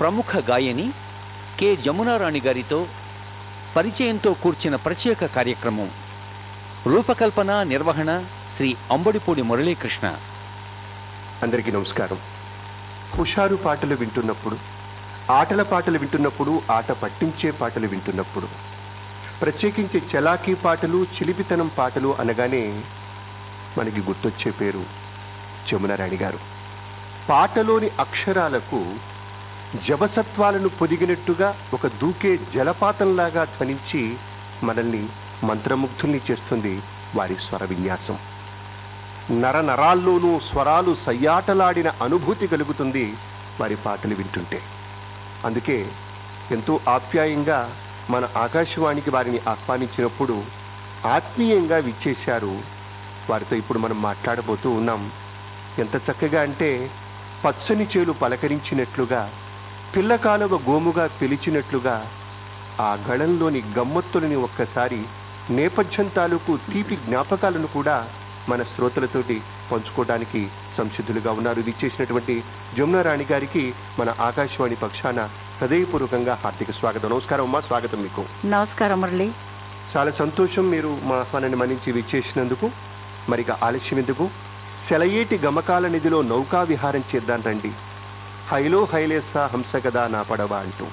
ప్రముఖ గాయని కె. జమునారాణి గారితో పరిచయంతో కూర్చిన ప్రత్యేక కార్యక్రమం. రూపకల్పన నిర్వహణ శ్రీ అంబడిపూడి మురళీకృష్ణ. అందరికీ నమస్కారం. హుషారు పాటలు వింటున్నప్పుడు ఆటల పాటలు వింటున్నప్పుడు ఆట పట్టించే పాటలు వింటున్నప్పుడు ప్రత్యేకించి చలాకీ పాటలు చిలిపితనం పాటలు అనగానే మనకి గుర్తొచ్చే పేరు జమునారాణి గారు. పాటలోని అక్షరాలకు జవసత్వాలను పొదిగినట్టుగా ఒక దూకే జలపాతంలాగా ధ్వనించి మనల్ని మంత్రముగ్ధుల్ని చేస్తుంది వారి స్వర విన్యాసం. నర నరాల్లోనూ స్వరాలు సయ్యాటలాడిన అనుభూతి కలుగుతుంది వారి పాటలు వింటుంటే. అందుకే ఎంతో ఆప్యాయంగా మన ఆకాశవాణికి వారిని ఆహ్వానించినప్పుడు ఆత్మీయంగా విచ్చేశారు. వారితో ఇప్పుడు మనం మాట్లాడబోతూ ఉన్నాం. ఎంత చక్కగా అంటే పచ్చని చేలు పలకరించినట్లుగా పిల్లకాలువ గోముగా పిలిచినట్లుగా ఆ గళంలోని గమ్మత్తులని ఒక్కసారి నేపథ్యం తాలూకు తీపి జ్ఞాపకాలను కూడా మన శ్రోతలతోటి పంచుకోవడానికి సంసిద్ధులుగా ఉన్నారు. ఇది చేసినటువంటి జమునారాణి గారికి మన ఆకాశవాణి పక్షాన హృదయపూర్వకంగా హార్దిక స్వాగతం. నమస్కారం అమ్మా స్వాగతం మీకు. నమస్కారం మురళి. చాలా సంతోషం మీరు మా ఆహ్వానాన్ని మన్నించి విచ్చేసినందుకు మరిక ఆలస్యం ఎందుకు సెలయేటి గమకాల నిధిలో నౌకా విహారం చేద్దాం రండి. హైలో హైలేసా హంస కదా నా పడవ అంటూ.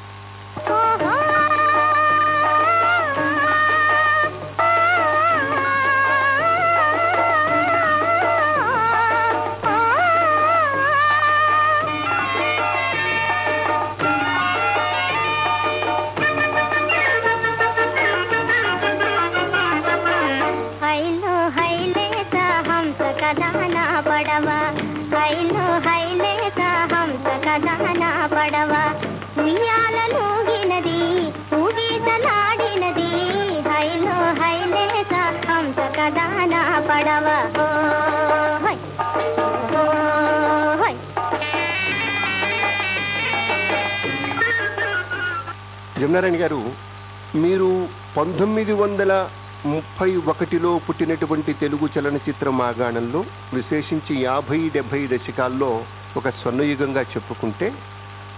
ముప్పై ఒకటిలో పుట్టినటువంటి తెలుగు చలనచిత్ర మాగాణంలో విశేషించి యాభై డెబ్భై దశకాల్లో ఒక స్వర్ణయుగంగా చెప్పుకుంటే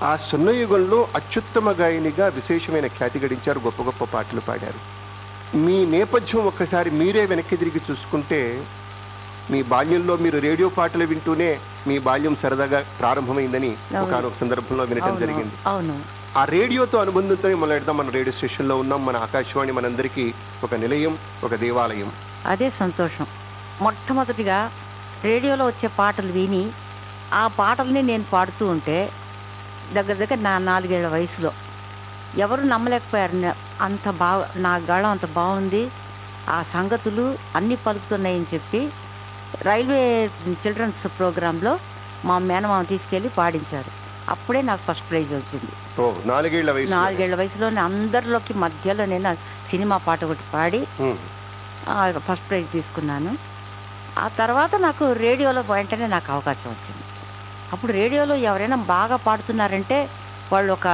ఆ స్వర్ణయుగంలో అత్యుత్తమ గాయనిగా విశేషమైన ఖ్యాతి గడించారు గొప్ప గొప్ప పాటలు పాడారు. మీ నేపథ్యం ఒక్కసారి మీరే వెనక్కి తిరిగి చూసుకుంటే మీ బాల్యంలో మీరు రేడియో పాటలు వింటూనే మీ బాల్యం సరదాగా ప్రారంభమైందని. ఒకనొక సందర్భంలో వినటం జరిగింది. అవును. ఆ రేడియోతో అనుబంధంతో మొదలెడదాం మన రేడియో స్టేషన్లో ఉన్నాం. మన ఆకాశవాణి మనందరికీ ఒక నిలయం ఒక దేవాలయం. అదే సంతోషం. మొట్టమొదటిగా రేడియోలో వచ్చే పాటలు విని ఆ పాటల్ని నేను పాడుతూ ఉంటే దగ్గర దగ్గర నా నాలుగేళ్ళ వయసులో ఎవరు నమ్మలేకపోయారు. అంత బాగా నా గళం అంత బాగుంది. ఆ సంగతులు అన్నీ పలుకుతున్నాయని చెప్పి రైల్వే చిల్డ్రన్స్ ప్రోగ్రాంలో మా మేనమామ తీసుకెళ్ళి పాడించారు. అప్పుడే నాకు ఫస్ట్ ప్రైజ్ వచ్చింది. నాలుగేళ్ళ వయసు నాలుగేళ్ళ వయసులోనే అందరిలోకి మధ్యలో నేను సినిమా పాట ఒకటి పాడి ఫస్ట్ ప్రైజ్ తీసుకున్నాను. ఆ తర్వాత నాకు రేడియోలో వెంటనే నాకు అవకాశం వచ్చింది. అప్పుడు రేడియోలో ఎవరైనా బాగా పాడుతున్నారంటే వాళ్ళు ఒక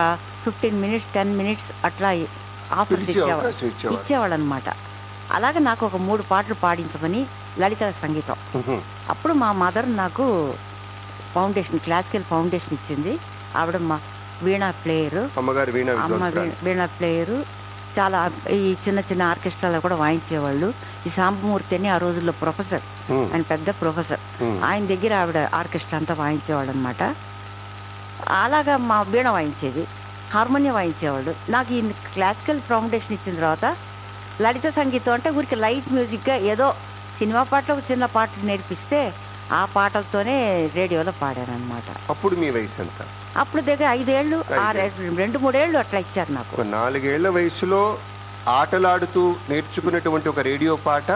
ఫిఫ్టీన్ మినిట్స్ టెన్ మినిట్స్ అట్లా పిలిచి ఇచ్చేవాళ్ళు ఇచ్చేవాళ్ళు. అనమాట అలాగే నాకు ఒక మూడు పాటలు పాడించమని లలిత సంగీతం. అప్పుడు మా మదర్ నాకు ఫౌండేషన్ క్లాసికల్ ఫౌండేషన్ ఇచ్చింది. ఆవిడ మా వీణా ప్లేయరు. అమ్మగారు వీణ అమ్మ వీణా ప్లేయరు. చాలా ఈ చిన్న చిన్న ఆర్కెస్ట్రాలో కూడా వాయించేవాళ్ళు. ఈ సాంబమూర్తి అని ఆ రోజుల్లో ప్రొఫెసర్. ఆయన పెద్ద ప్రొఫెసర్. ఆయన దగ్గర ఆవిడ ఆర్కెస్ట్రా అంతా వాయించేవాడు అనమాట అలాగా మా వీణ వాయించేది. హార్మోనియం వాయించేవాడు నాకు ఈ క్లాసికల్ ఫౌండేషన్ ఇచ్చిన తర్వాత లలిత సంగీతం అంటే ఊరికి లైట్ మ్యూజిక్గా ఏదో సినిమా పాటలకు చిన్న పాటలు నేర్పిస్తే ఆ పాటలతోనే రేడియోలో పాడాను అనమాట అప్పుడు మీ వయసు ఎంత? అప్పుడు దగ్గర ఐదేళ్ళు ఆరు రెండు మూడేళ్ళు అట్లా ఇచ్చారు నాకు. నాలుగేళ్ళ వయసులో ఆటలాడుతూ నేర్చుకున్నటువంటి ఒక రేడియో పాట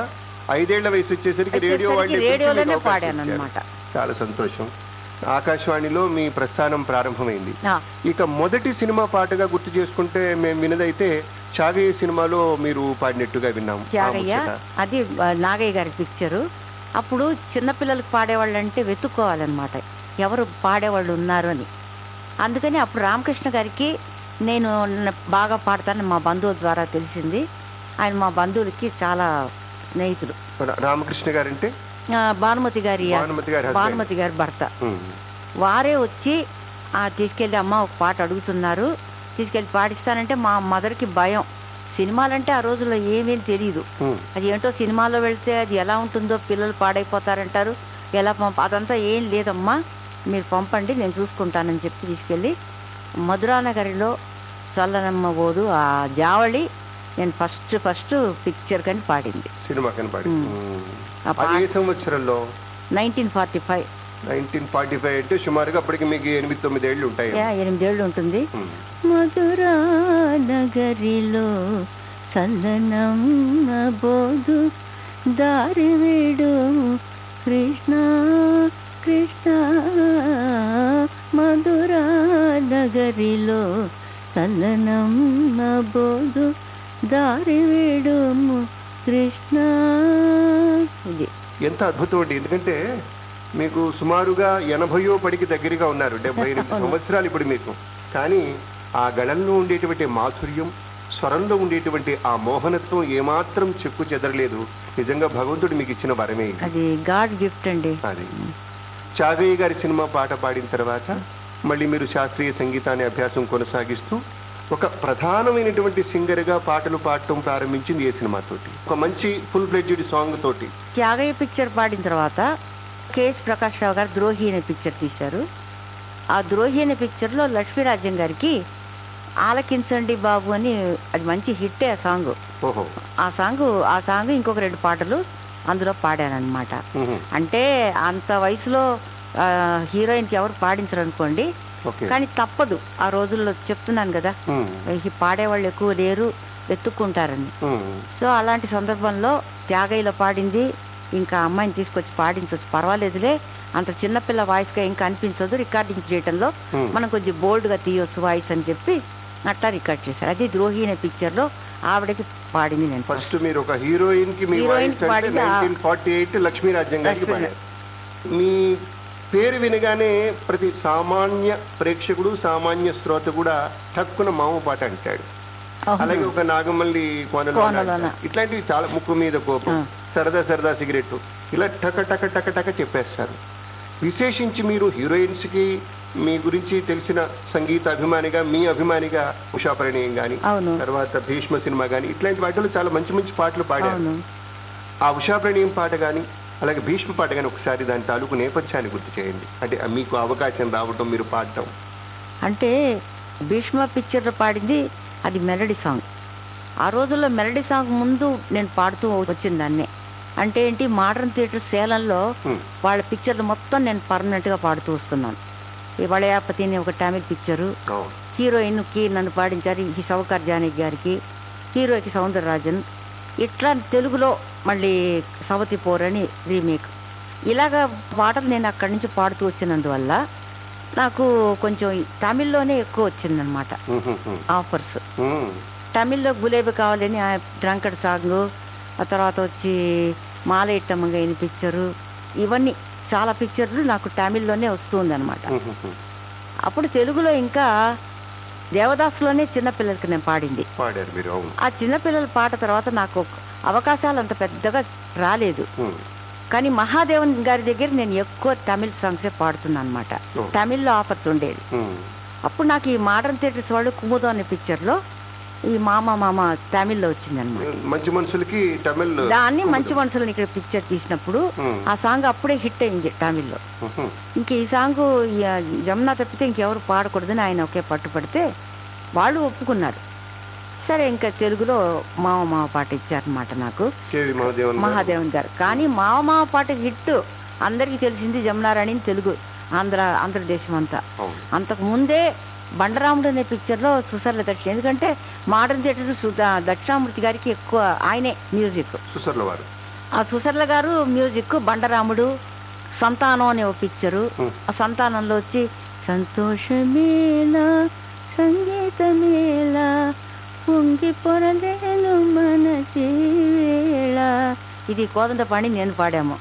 ఐదేళ్ళ వయసు వచ్చేసరికి రేడియో రేడియోలోనే పాడాను. అనమాట చాలా సంతోషం. ఆకాశవాణిలో మీ ప్రస్థానం ప్రారంభమైంది. ఇక మొదటి సినిమా పాటగా గుర్తు చేసుకుంటే మేము వినదైతే చాగయ్య సినిమాలో మీరు పాడినట్టుగా విన్నాం. ఆ త్యాగయ్య ముచ్చట. అది నాగయ్య గారి పిక్చరు. అప్పుడు చిన్నపిల్లలకు పాడేవాళ్ళు అంటే వెతుక్కోవాలన్నమాట. ఎవరు పాడేవాళ్ళు ఉన్నారు అని. అందుకని అప్పుడు రామకృష్ణ గారికి నేను బాగా పాడతానని మా బంధువుల ద్వారా తెలిసింది. ఆయన మా బంధువులకి చాలా స్నేహితులు. రా- రామకృష్ణ గారంటే? ఆ, భానుమతి గారి భానుమతి గారి గారి భర్త. వారే వచ్చి ఆ తీసుకెళ్ళి అమ్మ ఒక పాట అడుగుతున్నారు. తీసుకెళ్ళి పాడిస్తానంటే మా మదర్కి భయం. సినిమాలంటే ఆ రోజుల్లో ఏమీ తెలియదు అది ఏంటో సినిమాలో వెళ్తే అది ఎలా ఉంటుందో పిల్లలు పాడైపోతారంటారు. ఎలా పంప అదంతా ఏం లేదమ్మా. మీరు పంపండి నేను చూసుకుంటానని చెప్పి తీసుకెళ్ళి మధురానగరిలో చల్లనమ్మ పోదు ఆ జావళి నేను ఫస్ట్ ఫస్ట్ పిక్చర్ కని పాడింది. సినిమా ఏ పాట సంవత్సరంలో? Nineteen forty five. Nineteen forty five అంటే సుమారుగా అప్పటికి మీకు ఎనిమిది తొమ్మిది ఏళ్ళు ఉంటాయి. ఎనిమిదేళ్ళు ఉంటుంది ఉమ్. మధురా నగరిలో చల్లనమ్మ బోధు దారి వీడు కృష్ణ కృష్ణ. మధురా నగరిలో చల్లనమ్మ బోధు దారి వీడు కృష్ణ. ఇది. ఎంత అద్భుతం అండి. ఎందుకంటే మీకు సుమారుగా ఎనభయో పడికి దగ్గరగా ఉన్నారు. డెబ్బై ఎనిమిది. సంవత్సరాలు ఇప్పుడు మీకు. కానీ ఆ గళంలో ఉండేటువంటి మాధుర్యం స్వరంలో ఉండేటువంటి ఆ మోహనత్వం ఏమాత్రం చెక్కు చెదరలేదు. నిజంగా భగవంతుడు మీకు ఇచ్చిన వరమే ఇది. అది గాడ్ గిఫ్ట్ అండి. అది. చాగయ్య గారి సినిమా పాట పాడిన తర్వాత మళ్ళీ మీరు శాస్త్రీయ సంగీతాన్ని అభ్యాసం కొనసాగిస్తూ ఒక ప్రధానమైనటువంటి సింగర్గా పాటలు పాడటం ప్రారంభించింది ఏ సినిమాతోటి? ఒక మంచి ఫుల్ ఫ్లెడ్జ్డ్ సాంగ్ తోటి. త్యాగయ్య పిక్చర్ పాడిన తర్వాత కేఎస్ ప్రకాష్ రావు గారు ద్రోహి అనే పిక్చర్ తీశారు. ఆ ద్రోహి అనే పిక్చర్లో లక్ష్మీరాజ్యం గారికి ఆలకించండి బాబు అని అది మంచి హిట్టే ఆ సాంగ్ ఆ సాంగ్ ఆ సాంగ్ ఇంకొక రెండు పాటలు అందులో పాడానన్నమాట ఉహు. అంటే అంత వయసులో హీరోయిన్కి ఎవరు పాడించరు అనుకోండి కానీ తప్పదు. ఆ రోజుల్లో చెప్తున్నాను కదా పాడేవాళ్ళు ఎక్కువ లేరు వెతుక్కుంటారని. సో అలాంటి సందర్భంలో త్యాగయ్యలో పాడింది ఇంకా అమ్మాయిని తీసుకొచ్చి పాడించవచ్చు పర్వాలేదులే అంత చిన్నపిల్ల వాయిస్గా ఇంకా అనిపించదు రికార్డింగ్ చేయడంలో. మనం కొంచెం బోల్డ్గా తీయొచ్చు వాయిస్ అని చెప్పి అట్లా రికార్డ్ చేశారు అది ద్రోహి అనే పిక్చర్లో ఆవిడకి పాడింది నేను ఫస్ట్ మీరు ఒక హీరోయిన్కి మీ హీరోయిన్ పాడింది ఫార్టీ ఎయిట్ గారికి లక్ష్మీ- పాడారు మీ పేరు వినగానే ప్రతి సామాన్య ప్రేక్షకుడు సామాన్య శ్రోత కూడా తక్కువ మామ పాట అంటాడు. అలాగే ఒక నాగమల్లి కోనలో. ఇట్లాంటివి చాలా ముక్కు మీద కోపం. సరదా సరదా సిగరెట్ ఇలా టక టక టక టక చెప్పేస్తారు. విశేషించి మీరు హీరోయిన్స్కి మీ గురించి తెలిసిన సంగీత అభిమానిగా మీ అభిమానిగా ఉషాపరిణయం గాని అవును. తర్వాత భీష్మ సినిమా గాని ఇట్లాంటి వాటిలో చాలా మంచి మంచి పాటలు పాడారు. ఆ ఉషాప్రణీయం పాట గాని అలాగే భీష్మ పాట గాని ఒకసారి దాని తాలూకు నేపథ్యాన్ని గుర్తు చేయండి. అంటే మీకు అవకాశం రావటం మీరు పాడటం. అంటే భీష్మ పిక్చర్లో పాడింది అది మెలడీ సాంగ్. ఆ రోజుల్లో మెలడీ సాంగ్ ముందు నేను పాడుతూ వచ్చిన దాన్నే అంటే ఏంటి మోడర్న్ థియేటర్ సేలంలో. వాళ్ళ పిక్చర్లు మొత్తం నేను పర్మనెంట్గా పాడుతూ వస్తున్నాను అని ఒక తమిళ్ పిక్చరు అవును. హీరోయిన్కి నన్ను పాడించారు ఈ సౌకర్ జానకి గారికి హీరోకి సౌందరరాజన్ ఇట్లా తెలుగులో మళ్ళీ సవతి పోర్ అని రీమేక్ ఇలాగా పాటలు నేను అక్కడి నుంచి పాడుతూ వచ్చినందువల్ల నాకు కొంచెం తమిళ్ళోనే ఎక్కువ వచ్చిందనమాట. ఆఫర్స్. తమిళ్ళో గులేబీ కావాలని ఆ డ్రంకడ్ సాంగ్ ఆ తర్వాత వచ్చి మాల ఇట్టమ్మగా అయిన పిక్చరు ఇవన్నీ చాలా పిక్చర్లు నాకు తమిళ్ళోనే వస్తుంది అనమాట హ్మ్, హ్మ్, హ్మ్. అప్పుడు తెలుగులో ఇంకా దేవదాసులోనే చిన్నపిల్లలకి నేను పాడింది ఆ చిన్నపిల్లల పాట తర్వాత నాకు అవకాశాలు అంత పెద్దగా రాలేదు. కానీ మహాదేవన్ గారి దగ్గర నేను ఎక్కువ తమిళ్ సాంగ్సే పాడుతున్నాను అనమాట. తమిళ్ళో ఆఫర్స్ ఉండేది హ్మ్. అప్పుడు నాకు ఈ మోడర్న్ థియేటర్స్ వాళ్ళు కుముదో అనే పిక్చర్లో ఈ మామ మామ తమిళ్ళో వచ్చిందనమాట మంచి మనుషులకి తమిళ్ దాన్ని మంచి మనుషులను ఇక్కడ పిక్చర్ తీసినప్పుడు. ఆ సాంగ్ అప్పుడే హిట్ అయింది తమిళ్ళో. ఇంక ఈ సాంగ్ జమున తప్పితే ఇంకెవరు పాడకూడదని ఆయన ఒకే పట్టుపడితే వాళ్ళు ఒప్పుకున్నారు. సరే ఇంకా తెలుగులో మావ మావ పాట ఇచ్చారనమాట నాకు. మహాదేవన్ గారు. కానీ మావ మావ పాట హిట్ అందరికీ తెలిసింది జమునారాణి తెలుగు ఆంధ్ర ఆంధ్రదేశం అంతా అంతకు ముందే బండరాముడు అనే పిక్చర్లో సుసర్ల దక్షిణ ఎందుకంటే మోడర్న్ థియేటర్ దక్షిణామూర్తి గారికి ఎక్కువ ఆయనే మ్యూజిక్ సుసర్ల వారు. ఆ సుసర్ల గారు మ్యూజిక్ బండరాముడు సంతానం అనే ఒక పిక్చరు. ఆ సంతానంలో వచ్చి సంతోషమేలా సంగీతమేలా పొంగి పొరలేను మన వేళ ఇది కోదండ పాడి నేను పాడాము.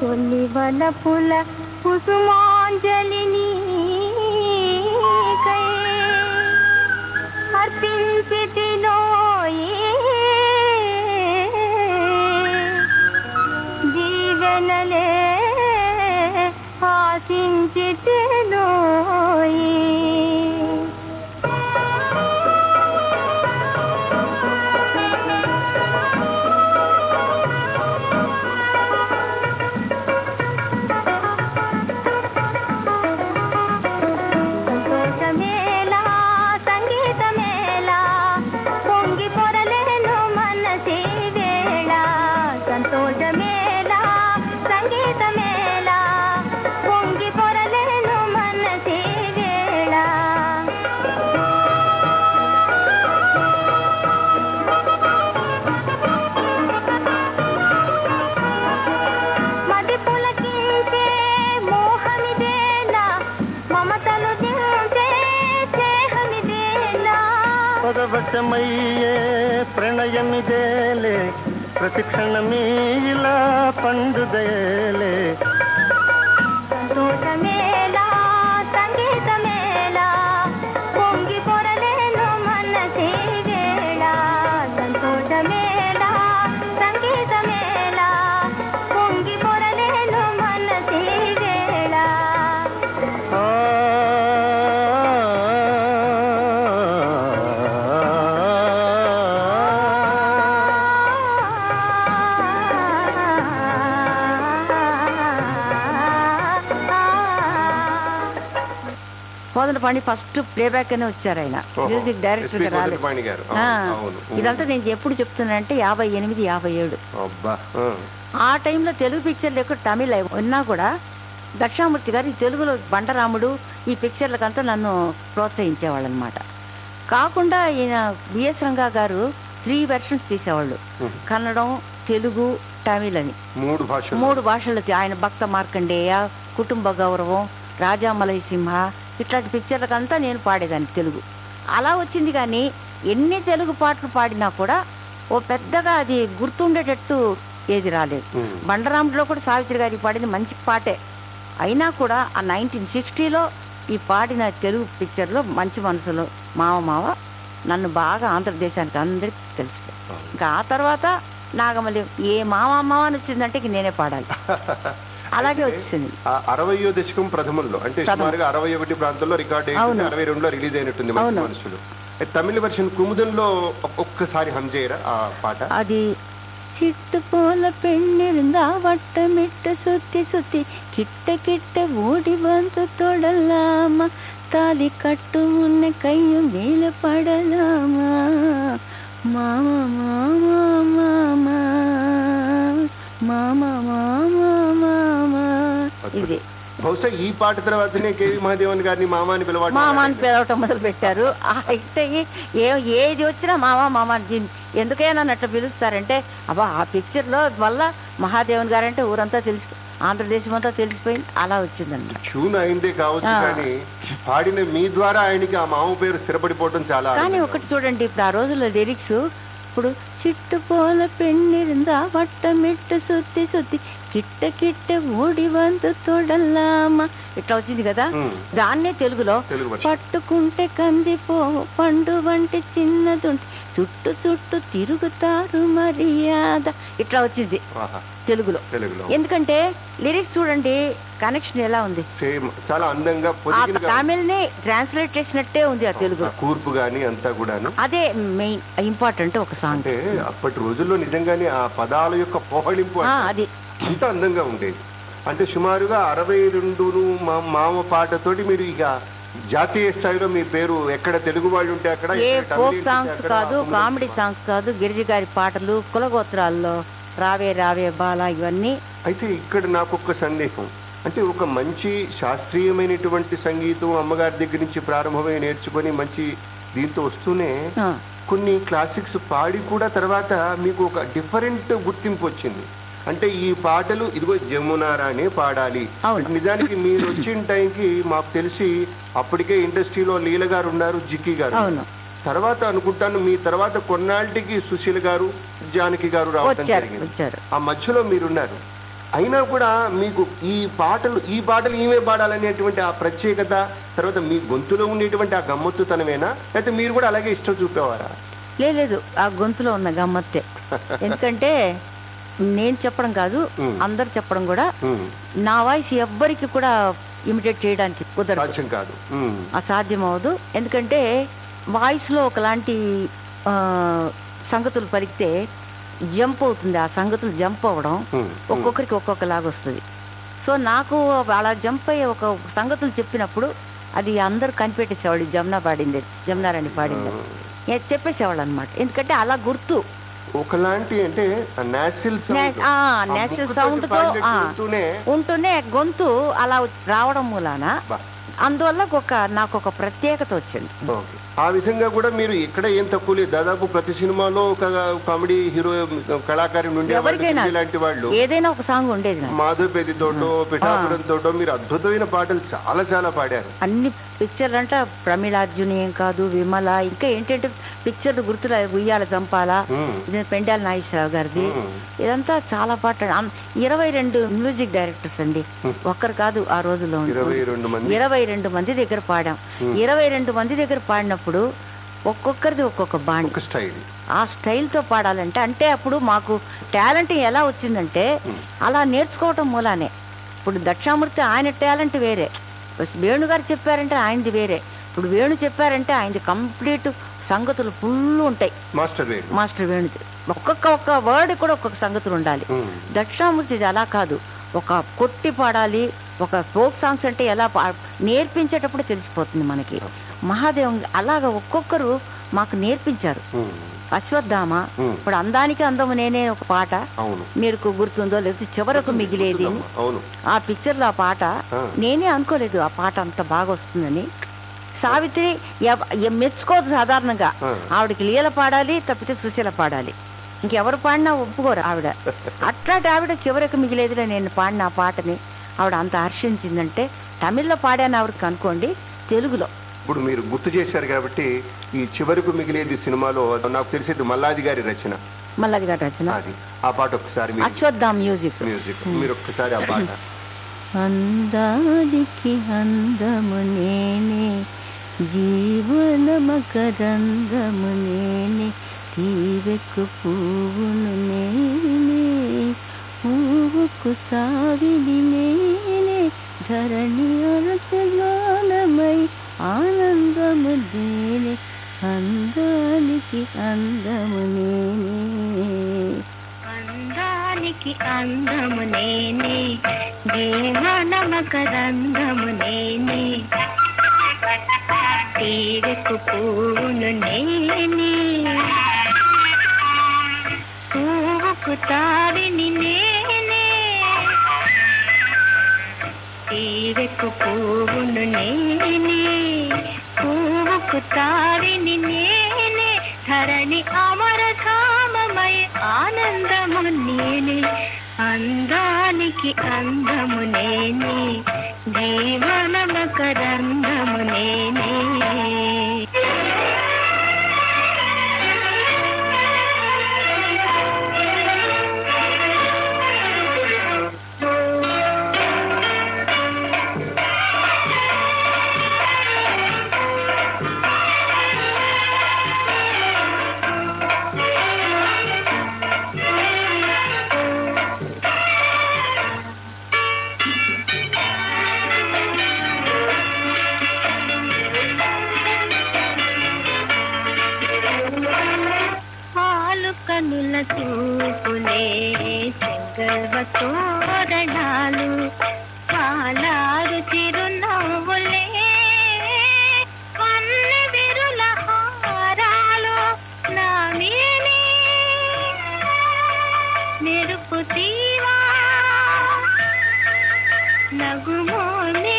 తొలి వలపుల కుసుమాంజలిని అర్పించితినోయే పదవశమయ్యే ప్రణయమిదేలే ప్రతి క్షణమీ ఇలా పండుదేలే కోదండపాణి ఫస్ట్ ప్లేబ్యాక్ అనే వచ్చారు ఆయన. మ్యూజిక్ డైరెక్టర్ రాలేదు. ఇదంతా నేను ఎప్పుడు చెప్తున్నానంటే యాభై ఎనిమిది యాభై ఏడు. ఆ. టైంలో తెలుగు పిక్చర్లు ఎక్కువ తమిళ ఉన్నా కూడా దక్షామూర్తి గారు ఈ తెలుగులో బండరాముడు ఈ పిక్చర్లకంతా నన్ను ప్రోత్సహించేవాళ్ళు అనమాట కాకుండా ఈయన బిఎస్ రంగా గారు త్రీ వెర్షన్స్ తీసేవాళ్ళు. కన్నడం తెలుగు తమిళ్ అని మూడు భాషలు. మూడు భాషలు ఆయన భక్త మార్కండేయ కుటుంబ గౌరవం రాజా మలయసింహ ఇట్లాంటి పిక్చర్లకంతా నేను పాడేదాన్ని తెలుగు. అలా వచ్చింది కానీ ఎన్ని తెలుగు పాటలు పాడినా కూడా ఓ పెద్దగా అది గుర్తుండేటట్టు ఏది రాలేదు. బండరాముడిలో కూడా సావిత్రి గారి పాడింది మంచి పాటే. అయినా కూడా ఆ నైన్టీన్ సిక్స్టీలో ఈ పాడిన తెలుగు పిక్చర్లో మంచి మనసులో మావ మావ నన్ను బాగా ఆంధ్రదేశానికి అందరికీ తెలుసు ఇంకా ఆ తర్వాత నాగమల్లి ఏ మావ మావ అని వచ్చిందంటే ఇంక నేనే పాడాలి. అలాగే వచ్చింది ఆ అరవయో దశకం ప్రథమంలో అంటే ప్రథమం. సుమారుగా అరవై ఒకటి ప్రాంతంలో రికార్డ్ అయింది అవును. అరవై రెండులో రిలీజ్ అయినట్టుంది మంచి అవును. మనుషులు అయితే తమిళ వర్షన్ కుముదంలో ఒక్- ఒక్కసారి హమ్ చేయరా ఆ పాట అది சிட்டு போல பெண் இருந்தா வட்டமிட்டு சுத்தி சுத்தி கிட்ட கிட்ட ஓடி வந்து தொடலாமா தாலி கட்டு முன்ன கையும் மேல படலாமா மாமா மாமா மாமா మామా మామా మామా ఇది. బహుశా ఈ పాట తర్వాతనే కేవి మహాదేవన్ గారిని మామ అని పిలవడం మామ అని పిలవటం మొదలు పెట్టారు అయ్యి ఏ ఏది వచ్చినా మామ మామ అని ఎందుకైనా అట్లా పిలుస్తారంటే అబ్బా ఆ పిక్చర్లో వల్ల మహాదేవన్ గారంటే ఊరంతా తెలిసి ఆంధ్రదేశం అంతా తెలిసిపోయింది. అలా వచ్చిందన్నమాట ట్యూన్ అయిందే కావచ్చు. కానీ పాడిన మీ ద్వారా ఆయనకి ఆ మామ పేరు స్థిరపడిపోవడం చాలా కానీ ఒకటి చూడండి ఇప్పుడు ఆ రోజుల్లో లిరిక్స్ ఇప్పుడు சிட்டு போல பெண் இருந்தா வட்டமிட்டு சுத்தி சுத்தி కిట్ట కిట్ట ఓడి వంతు తొడల్లామా. ఇట్లా వచ్చింది కదా. దాన్నే తెలుగులో. పట్టుకుంటే కందిపో పండు వంటి చిన్నదుంటి. చుట్టు చుట్టు తిరుగుతారు మర్యాద. ఇట్లా వచ్చింది. తెలుగులో. ఎందుకంటే లిరిక్స్ చూడండి కనెక్షన్ ఎలా ఉంది? చాలా అందంగా తమిళ్ని ట్రాన్స్లేట్ చేసినట్టే ఉంది ఆ తెలుగు. కూర్పు గాని అంతా కూడాను. అదే మెయిన్ ఇంపార్టెంట్ ఒక సాంగ్ అంటే అప్పటి రోజుల్లో నిజంగానే ఆ పదాల యొక్క పోహళింపు అది. అంత అందంగా ఉండేది అంటే సుమారుగా అరవై రెండును మా మామ పాటతోటి మీరు ఇక జాతీయ స్థాయిలో మీ పేరు ఎక్కడ తెలుగు వాళ్ళు ఉంటే అక్కడ ఏ ఫోక్ సాంగ్స్ కాదు కామెడీ. సాంగ్స్ కాదు గిరిజి గారి పాటలు కులగోత్రాల్లో రావే రావే బాల ఇవన్నీ. అయితే ఇక్కడ నాకు ఒక సందేహం. అంటే ఒక మంచి శాస్త్రీయమైనటువంటి సంగీతం అమ్మగారి దగ్గర నుంచి ప్రారంభమై నేర్చుకొని మంచి దీంతో వస్తూనే కొన్ని క్లాసిక్స్ పాడి కూడా తర్వాత మీకు ఒక డిఫరెంట్ గుర్తింపు వచ్చింది. అంటే ఈ పాటలు ఇదిగో జమునారానే పాడాలి. అవును. నిజానికి మీరు వచ్చిన టైంకి మాకు తెలిసి అప్పటికే ఇండస్ట్రీలో లీల గారు ఉన్నారు జిక్కి గారు. తర్వాత అనుకుంటాను మీ తర్వాత కొన్నాళ్ళకి సుశీల్ గారు జానకి గారు రావడం జరిగింది. ఆ మధ్యలో మీరున్నారు. అయినా కూడా మీకు ఈ పాటలు ఈ పాటలు ఈమె పాడాలనేటువంటి ఆ ప్రత్యేకత తర్వాత మీ గొంతులో ఉండేటువంటి ఆ గమ్మత్తుతనమేనా? లేకపోతే మీరు కూడా అలాగే ఇష్టం చూపేవారా? లేదు. ఆ గొంతులో ఉన్న గమ్మత్తే. ఎందుకంటే నేను చెప్పడం కాదు. అందరు చెప్పడం కూడా. నా వాయిస్ ఎవ్వరికి కూడా ఇమిటేట్ చేయడానికి కుదరదు. కాదు. అసాధ్యం అవదు ఎందుకంటే వాయిస్లో ఒకలాంటి ఆ, సంగతులు పలికితే జంప్ అవుతుంది. ఆ సంగతులు జంప్ అవ్వడం. ఒక్కొక్కరికి ఒక్కొక్కలాగా వస్తుంది. సో నాకు అలా జంప్ అయ్యే ఒక సంగతులు చెప్పినప్పుడు అది అందరూ కనిపెట్టేసేవాళ్ళు. జమున పాడింది జమునారాణి పాడింది. చెప్పేసేవాళ్ళు అనమాట ఎందుకంటే అలా గుర్తు. ఒకలాంటి అంటే నేచురల్ నే- ఆ, natural sound తో. ఉంటూనే గొంతు అలా రావడం మూలాన. అందువల్ల ఒక నాకు ఒక ప్రత్యేకత వచ్చింది. ఆ విధంగా కూడా మీరు ఎక్కడ ఏం తక్కువ లేదు. దాదాపు ప్రతి సినిమాలో ఒక కామెడీ హీరో కళాకారుని నుండి ఎవరికైనా లాంటి వాళ్ళు. ఏదైనా ఒక సాంగ్ ఉండేది నాకు. మాధవ్ పెద్దితోటో పిఠాపురం తోటో మీరు అద్భుతమైన పాటలు చాలా చాలా పాడారు. అన్ని పిక్చర్లు అంటే ప్రమీళార్జున్ ఏం కాదు విమల ఇంకా ఏంటంటే పిక్చర్లు గుర్తులు ఉయ్యాల చంపాల పెండాల నాగేశ్వరరావు గారిది. ఇదంతా చాలా పాటలు. అం- ఇరవై రెండు మ్యూజిక్ డైరెక్టర్స్ అండి. ఒక్కరు కాదు ఆ రోజుల్లో ఇరవై రెండు మంది. దగ్గర పాడాం. ఇరవై రెండు మంది దగ్గర పాడినప్పుడు ఒక్కొక్కరిది ఒక్కొక్క బాణి స్టైల్. ఆ స్టైల్తో పాడాలంటే అంటే అప్పుడు మాకు టాలెంట్ ఎలా వచ్చిందంటే అలా నేర్చుకోవటం మూలానే. ఇప్పుడు దక్షామూర్తి ఆయన టాలెంట్ వేరే. వేణు గారు చెప్పారంటే ఆయనది వేరే. ఇప్పుడు వేణు చెప్పారంటే ఆయనది కంప్లీట్ సంగతులు ఫుల్ ఉంటాయి. మాస్టర్ మాస్టర్ వేణుది ఒక్కొక్క ఒక్క వర్డ్ కూడా ఒక్కొక్క సంగతులు ఉండాలి. దక్షిణామూర్తిది అలా కాదు. ఒక కొట్టి పాడాలి ఒక ఫోక్ సాంగ్స్ అంటే ఎలా నేర్పించేటప్పుడు తెలిసిపోతుంది మనకి. మహాదేవం అలాగ ఒక్కొక్కరు మాకు నేర్పించారు. అశ్వత్థామ. ఇప్పుడు అందానికి అందము నేనే ఒక పాట. మీకు గుర్తుందో లేకపోతే చివరకు మిగిలేది. ఆ పిక్చర్లో ఆ పాట. నేనే అనుకోలేదు ఆ పాట అంత బాగా వస్తుందని. సావిత్రి మెచ్చుకోదు సాధారణంగా. ఆవిడకి లీల పాడాలి తప్పితే సుశీల పాడాలి. ఇంకెవరు పాడినా ఒప్పుకోరు ఆవిడ. అట్లాంటి ఆవిడ చివరికి మిగిలేదులే నేను పాడిన ఆ పాటని. ఆవిడ అంత హర్షించిందంటే తమిళ్ళో పాడాను ఆవిడకి అనుకోండి తెలుగులో. ఇప్పుడు మీరు గుర్తు చేశారు కాబట్టి ఈ చివరకు మిగిలేది సినిమాలో నాకు తెలిసేది మల్లాది గారి రచన. మల్లది గారి రచన? అది. ఆ పాట ఒకసారి అశ్వత్థాం మ్యూజిక్. మ్యూజిక్. మీరు ఒక్కసారి ఆ పాట. అందానికి అందము నేనే జీవనమకరందము నేనే తీవెక్కు పువ్వును నేనే పువ్వుకు సావిని నేనే ధరణి అరసగానమై ఆనందము దీని అందానికి అందము నేనే. అందానికి అందము నేనే జీవనమకరందము నేనే. తీరకు పువ్వును నేనే. పువ్వుకు తావిని నేనే. తీరకు పువ్వును నేనే పువ్వుకు తావిని నేనే. ధరణి అమరధామమై ఆనందము నేనే. అందానికి అందము నేనే. జీవనమకరందము నేనే. పాలు కనుల చూపులే చెంగల్వ తోరణాలు పాలారు చిరునవ్వులే. కొన్ని విరుల హారాలు నా మీని మెరుపు తీవా నగుమోనే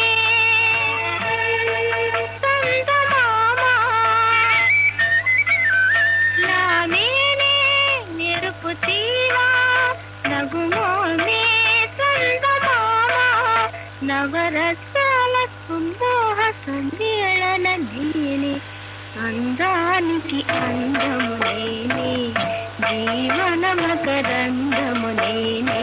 నవరసాల సుమోహ సందేళన నేనే అందానికి అందము నేనే జీవనమకరందము నేనే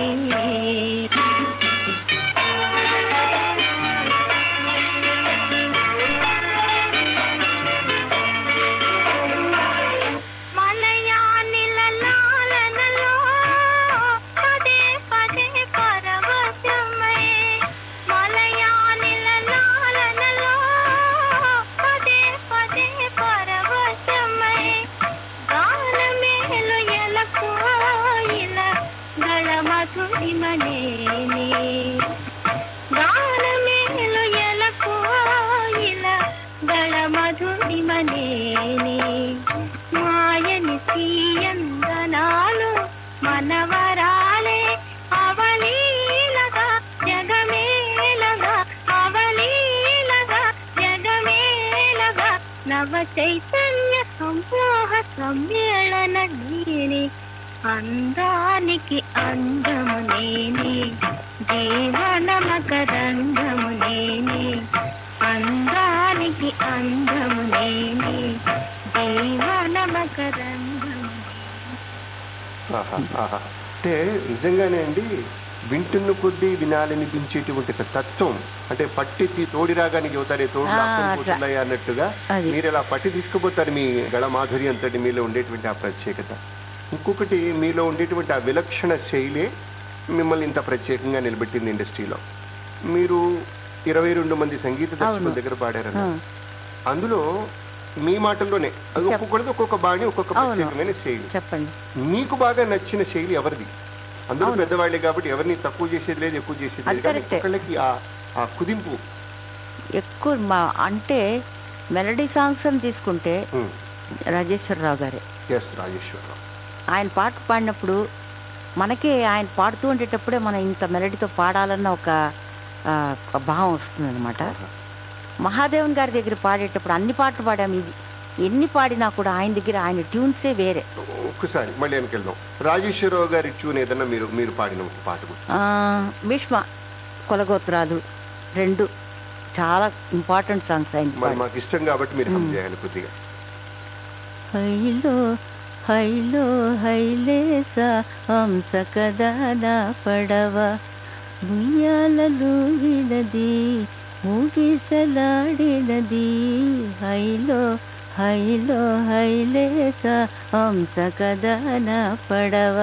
అందానికి అందము నేనే. జీవన మకరంగము నేనే. అందానికి అందము నేనే. జీవన మకరంగము. అంటే నిజంగానే అండి వింటున్న కొద్దీ వినాలనిపించేటువంటి తత్వం అంటే పట్టి తోడి రాగానికి అవుతారే తోడు అన్నట్టుగా. మీరు ఇలా పట్టి తీసుకుపోతారు మీ గళ మాధుర్యం అంతటి మీలో ఉండేటువంటి ఆ ప్రత్యేకత? ఇంకొకటి మీలో ఉండేటువంటి ఆ విలక్షణ శైలే మిమ్మల్ని ఇంత ప్రత్యేకంగా నిలబెట్టింది ఇండస్ట్రీలో. మీరు ఇరవై రెండు మంది సంగీత దర్శకుల. దగ్గర పాడారన్న ఆ, అందులో మీ మాటల్లోనే అది ఒక్కొక్కరిది ఒక్కొక్క బాణి ఒక్కొక్క. ప్రత్యేకమైన శైలి. చెప్పండి. మీకు బాగా నచ్చిన శైలి ఎవరిది? అందరూ. పెద్దవాళ్ళే కాబట్టి ఎవరిని తక్కువ చేసేది లేదు ఎక్కువ చేసేది లేదు. కానీ ఆ కుదింపు. ఎక్కువ మా అంటే మెలడీ సాంగ్స్ అని తీసుకుంటే రాజేశ్వరరావు గారే. ఎస్ రాజేశ్వరరావు. ఆయన పాట పాడినప్పుడు మనకే ఆయన పాడుతూ ఉండేటప్పుడే మనం ఇంత మెలడీతో పాడాలన్న ఒక భావం వస్తుంది అనమాట మహాదేవన్ గారి దగ్గర పాడేటప్పుడు అన్ని పాటలు పాడాము ఇది. ఎన్ని పాడినా కూడా ఆయన దగ్గర ఆయన ట్యూన్సే వేరే. ఒక్కసారి మళ్ళీ వెనకెళ్దాం. రాజేశ్వరరావు గారి ట్యూన్ ఏదన్నా మీరు మీరు పాడిన ఒక పాట భీష్మ కొలగోత్రాలు రెండు చాలా ఇంపార్టెంట్ సాంగ్స్ ఆయన మాకు ఇష్టం కాబట్టి మీరు. చేయాలి కొద్దిగా. హైలో హైలో హైలేసా హంస కదానా పడవ ఉయ్యాలలు వినది ఊగిసలాడినది హైలో హైలో హైలేసా హంస కదానా పడవ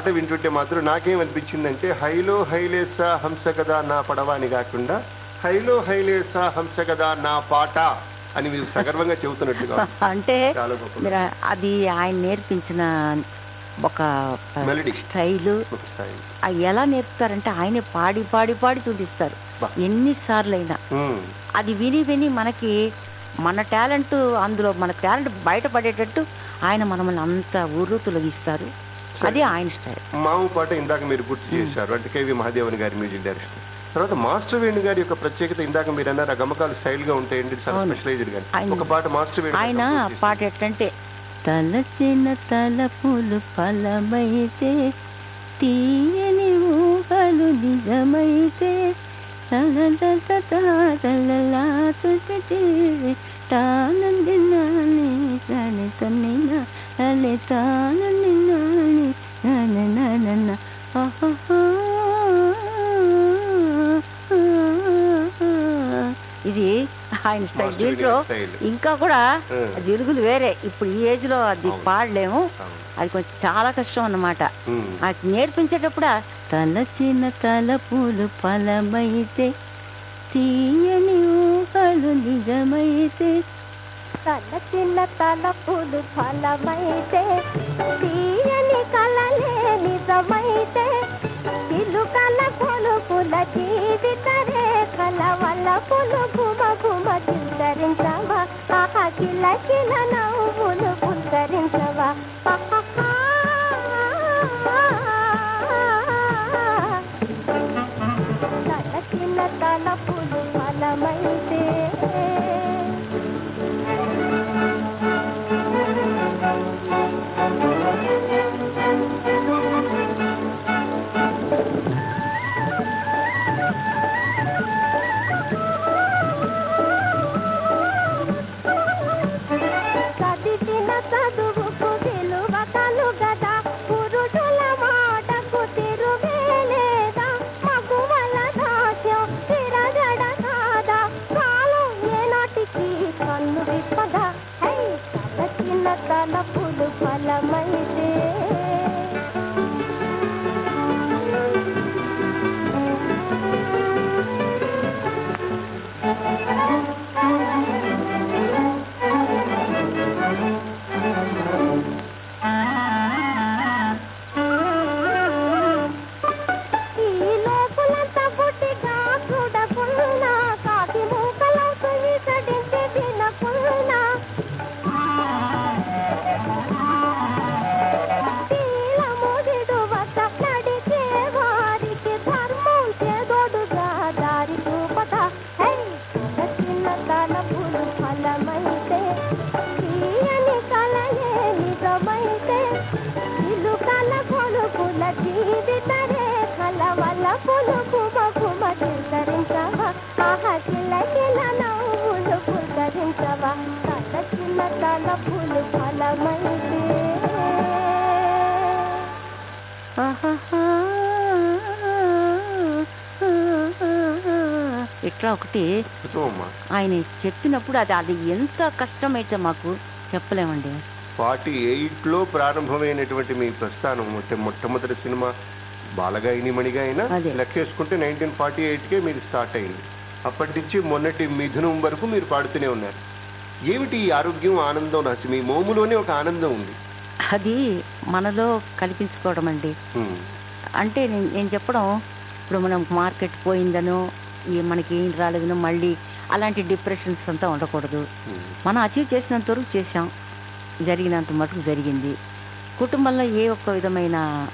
పాట వింటుంటే మాత్రం నాకేమనిపించిందంటే హైలో హైలేసా హంస కదా నా పడవ అని కాకుండా హైలో హైలేసా హంస కదా నా పాట అని మీరు సగర్వంగా చెబుతున్నట్టుగా. అంటే అది ఆయన నేర్పించిన ఒక. స్టైలు ఎలా నేర్పుతారంటే ఆయనే పాడి పాడి పాడి చూపిస్తారు. ఎన్నిసార్లు అయినా. అది విని విని మనకి మన టాలెంట్ అందులో మన టాలెంట్ బయటపడేటట్టు ఆయన మనల్ని అంత ఊరు తొలగిస్తారు అది ఆయన స్టైల్. మాము పాట ఇందాక మీరు గుర్తు చేశారు. అంటే కేవి మహాదేవన్ గారి మ్యూజిక్ డైరెక్టర్ తర్వాత మాస్టర్ వేణు గారి యొక్క ప్రత్యేకత ఇందాక మీరు అన్నారు ఆ గమకాలు స్టైల్గా ఉంటాయండి. స్పెషలైజ్డ్ ఆయన- ఒక పాట మాస్టర్ వేణు ఆయన. పాట ఎట్లంటే తలసిన తలపులు ఫలమైతే తీయని ఊహలు నిజమైతే తలలా తుటి తానంది నాని తని తన్నిన ఇది ఆయన స్టైల్ మాస్టర్ దీంట్లో గారి స్టైల్. ఇంకా కూడా. జిలుగులు వేరే ఇప్పుడు ఈ ఏజ్లో అది. పాడలేము. అది కొంచెం చాలా కష్టం అన్నమాట. అది నేర్పించేటప్పుడు తలచిన తలపులు ఫలమైతే తీయని ఊహలు నిజమైతే చిన్న తలపులు ఫలమైతే తీయని కలలే నిజమైతే చిలుకల కొలుకుల జీవిత రేఖల వల్ల పులు గుమ గుమ చిత్తరించవా? ఆహా కిల కిల నవ్వులు ఇట్లా ఒకటి ఆయన చెప్పినప్పుడు అది అది ఎంత కష్టమైతే మాకు చెప్పలేమండి. ఫార్టీ ఎయిట్లో ప్రారంభమైనటువంటి మీ ప్రస్థానం అంటే మొట్టమొదటి సినిమా బాలగాయని మణిగా అయినా. లెక్కేసుకుంటే నైన్టీన్ ఫార్టీ ఎయిట్కే మీరు స్టార్ట్ అయింది. అప్పటి నుంచి మొన్నటి మిథునం వరకు మీరు పాడుతూనే ఉన్నారు. ఏమిటి ఈ ఆరోగ్యం ఆనందం రహస్యం? మీ మోములోనే ఒక ఆనందం ఉంది. అది మనలో కల్పించుకోవడం అండి. అంటే నేను చెప్పడం ఇప్పుడు మనం మార్కెట్ పోయిందనో మనకి ఏం రాలేదనో మళ్ళీ అలాంటి డిప్రెషన్స్ అంతా ఉండకూడదు. మనం అచీవ్ చేసినంత వరకు చేసాం జరిగినంత మటుకు జరిగింది. కుటుంబంలో ఏ ఒక్క విధమైన.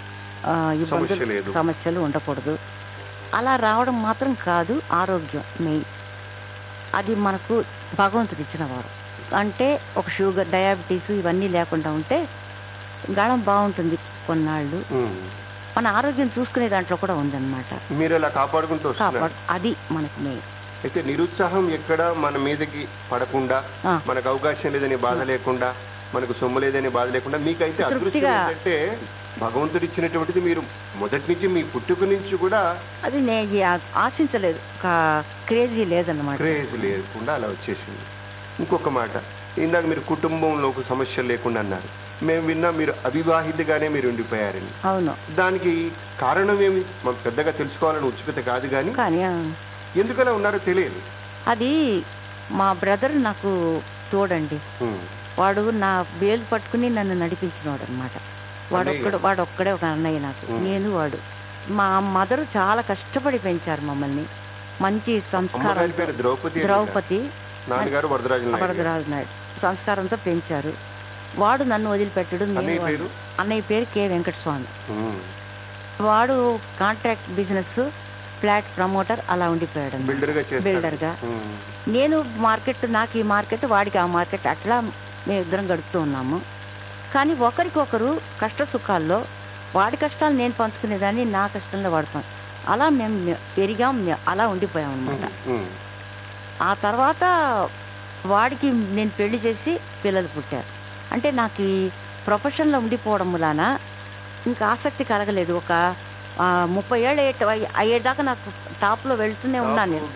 ఇబ్బందులు సమస్యలు ఉండకూడదు. అలా రావడం మాత్రం కాదు ఆరోగ్యం మెయిన్. అది మనకు భగవంతుడు ఇచ్చిన వారు. అంటే ఒక షుగర్ డయాబెటీస్ ఇవన్నీ లేకుండా ఉంటే గాఢం బాగుంటుంది కొన్నాళ్ళు. మన ఆరోగ్యం చూసుకునే దాంట్లో కూడా ఉందన్నమాట. మీరు అలా కాపాడుకుంటూ వస్తున్నారు. కాపాడు అది మనకు మెయిన్ అయితే నిరుత్సాహం ఎక్కడ మన మీదకి పడకుండా ఆ. మనకు అవకాశం లేదని బాధ లేకుండా మనకు సొమ్ము లేదని బాధ లేకుండా మీకైతే అదృష్టం తృప్తిగా. ఏంటంటే భగవంతుడు ఇచ్చినటువంటిది మీరు మొదటి నుంచి మీ పుట్టుక నుంచి కూడా అది నేను ఆశించలేదు. క్రేజీ లేదన్నమాట. క్రేజ్ లేకుండా అలా వచ్చేసింది. ఇంకొక మాట ఇందాక మీరు కుటుంబంలో ఒక సమస్యలు లేకుండా అన్నారు. మేము విన్నా మీరు అవివాహితగానే మీరు ఉండిపోయారని. అవును. దానికి కారణం ఏమి? మనం పెద్దగా తెలుసుకోవాలని ఉత్సుకత కాదు కానీ కానీ ఆ, ఎందుకలా ఉన్నారో తెలియదు. అది మా బ్రదర్ నాకు తోడండి. ఉమ్. వాడు నా వేలు పట్టుకుని నన్ను నడిపించినవాడు అనమాట వాడు అన్నయ్య ఒక్కడు వాడు ఒక్కడే ఒక అన్నయ్య నాకు. ఉమ్. నేను వాడు. మా మదర్ చాలా కష్టపడి పెంచారు మమ్మల్ని. మంచి అమ్మగారి సంస్కారం పేరు ద్రౌపది అని ద్రౌపది. నాన్నగారు వరదరాజు నాయుడు గారు. వరదరాజు నాయుడు. సంస్కారంతో పెంచారు. వాడు నన్ను వదిలిపెట్టడు నేను అన్నయ్య. పేరు? కె వెంకటస్వామి. వాడు కాంట్రాక్ట్ బిజినెస్ ఫ్లాట్ ప్రమోటర్ అలా ఉండిపోయాడు అన్నమాట. బిల్డర్గా చేస్తారు. బిల్డర్గా ఉమ్. నేను మార్కెట్ నాకు ఈ మార్కెట్ వాడికి ఆ మార్కెట్ అట్లా మేము ఇద్దరం గడుపుతూ ఉన్నాము కానీ ఒకరికొకరు కష్ట సుఖాల్లో వాడి కష్టాలు నేను పంచుకునేదాన్ని నా కష్టంలో వాడు పం- అలా మేము పెరిగాం అలా ఉండిపోయాం అనమాట ఆ తర్వాత వాడికి నేను పెళ్ళి చేసి పిల్లలు పుట్టారు అంటే నాకు ఈ ప్రొఫెషన్లో ఉండిపోవడం వలన ఇంకా ఆసక్తి కలగలేదు. ఒక ముప్పై ఏళ్ళు అయ్యే- అయ్యేదాకా నాకు టాప్లో వెళ్తూనే ఉన్నాను నేను.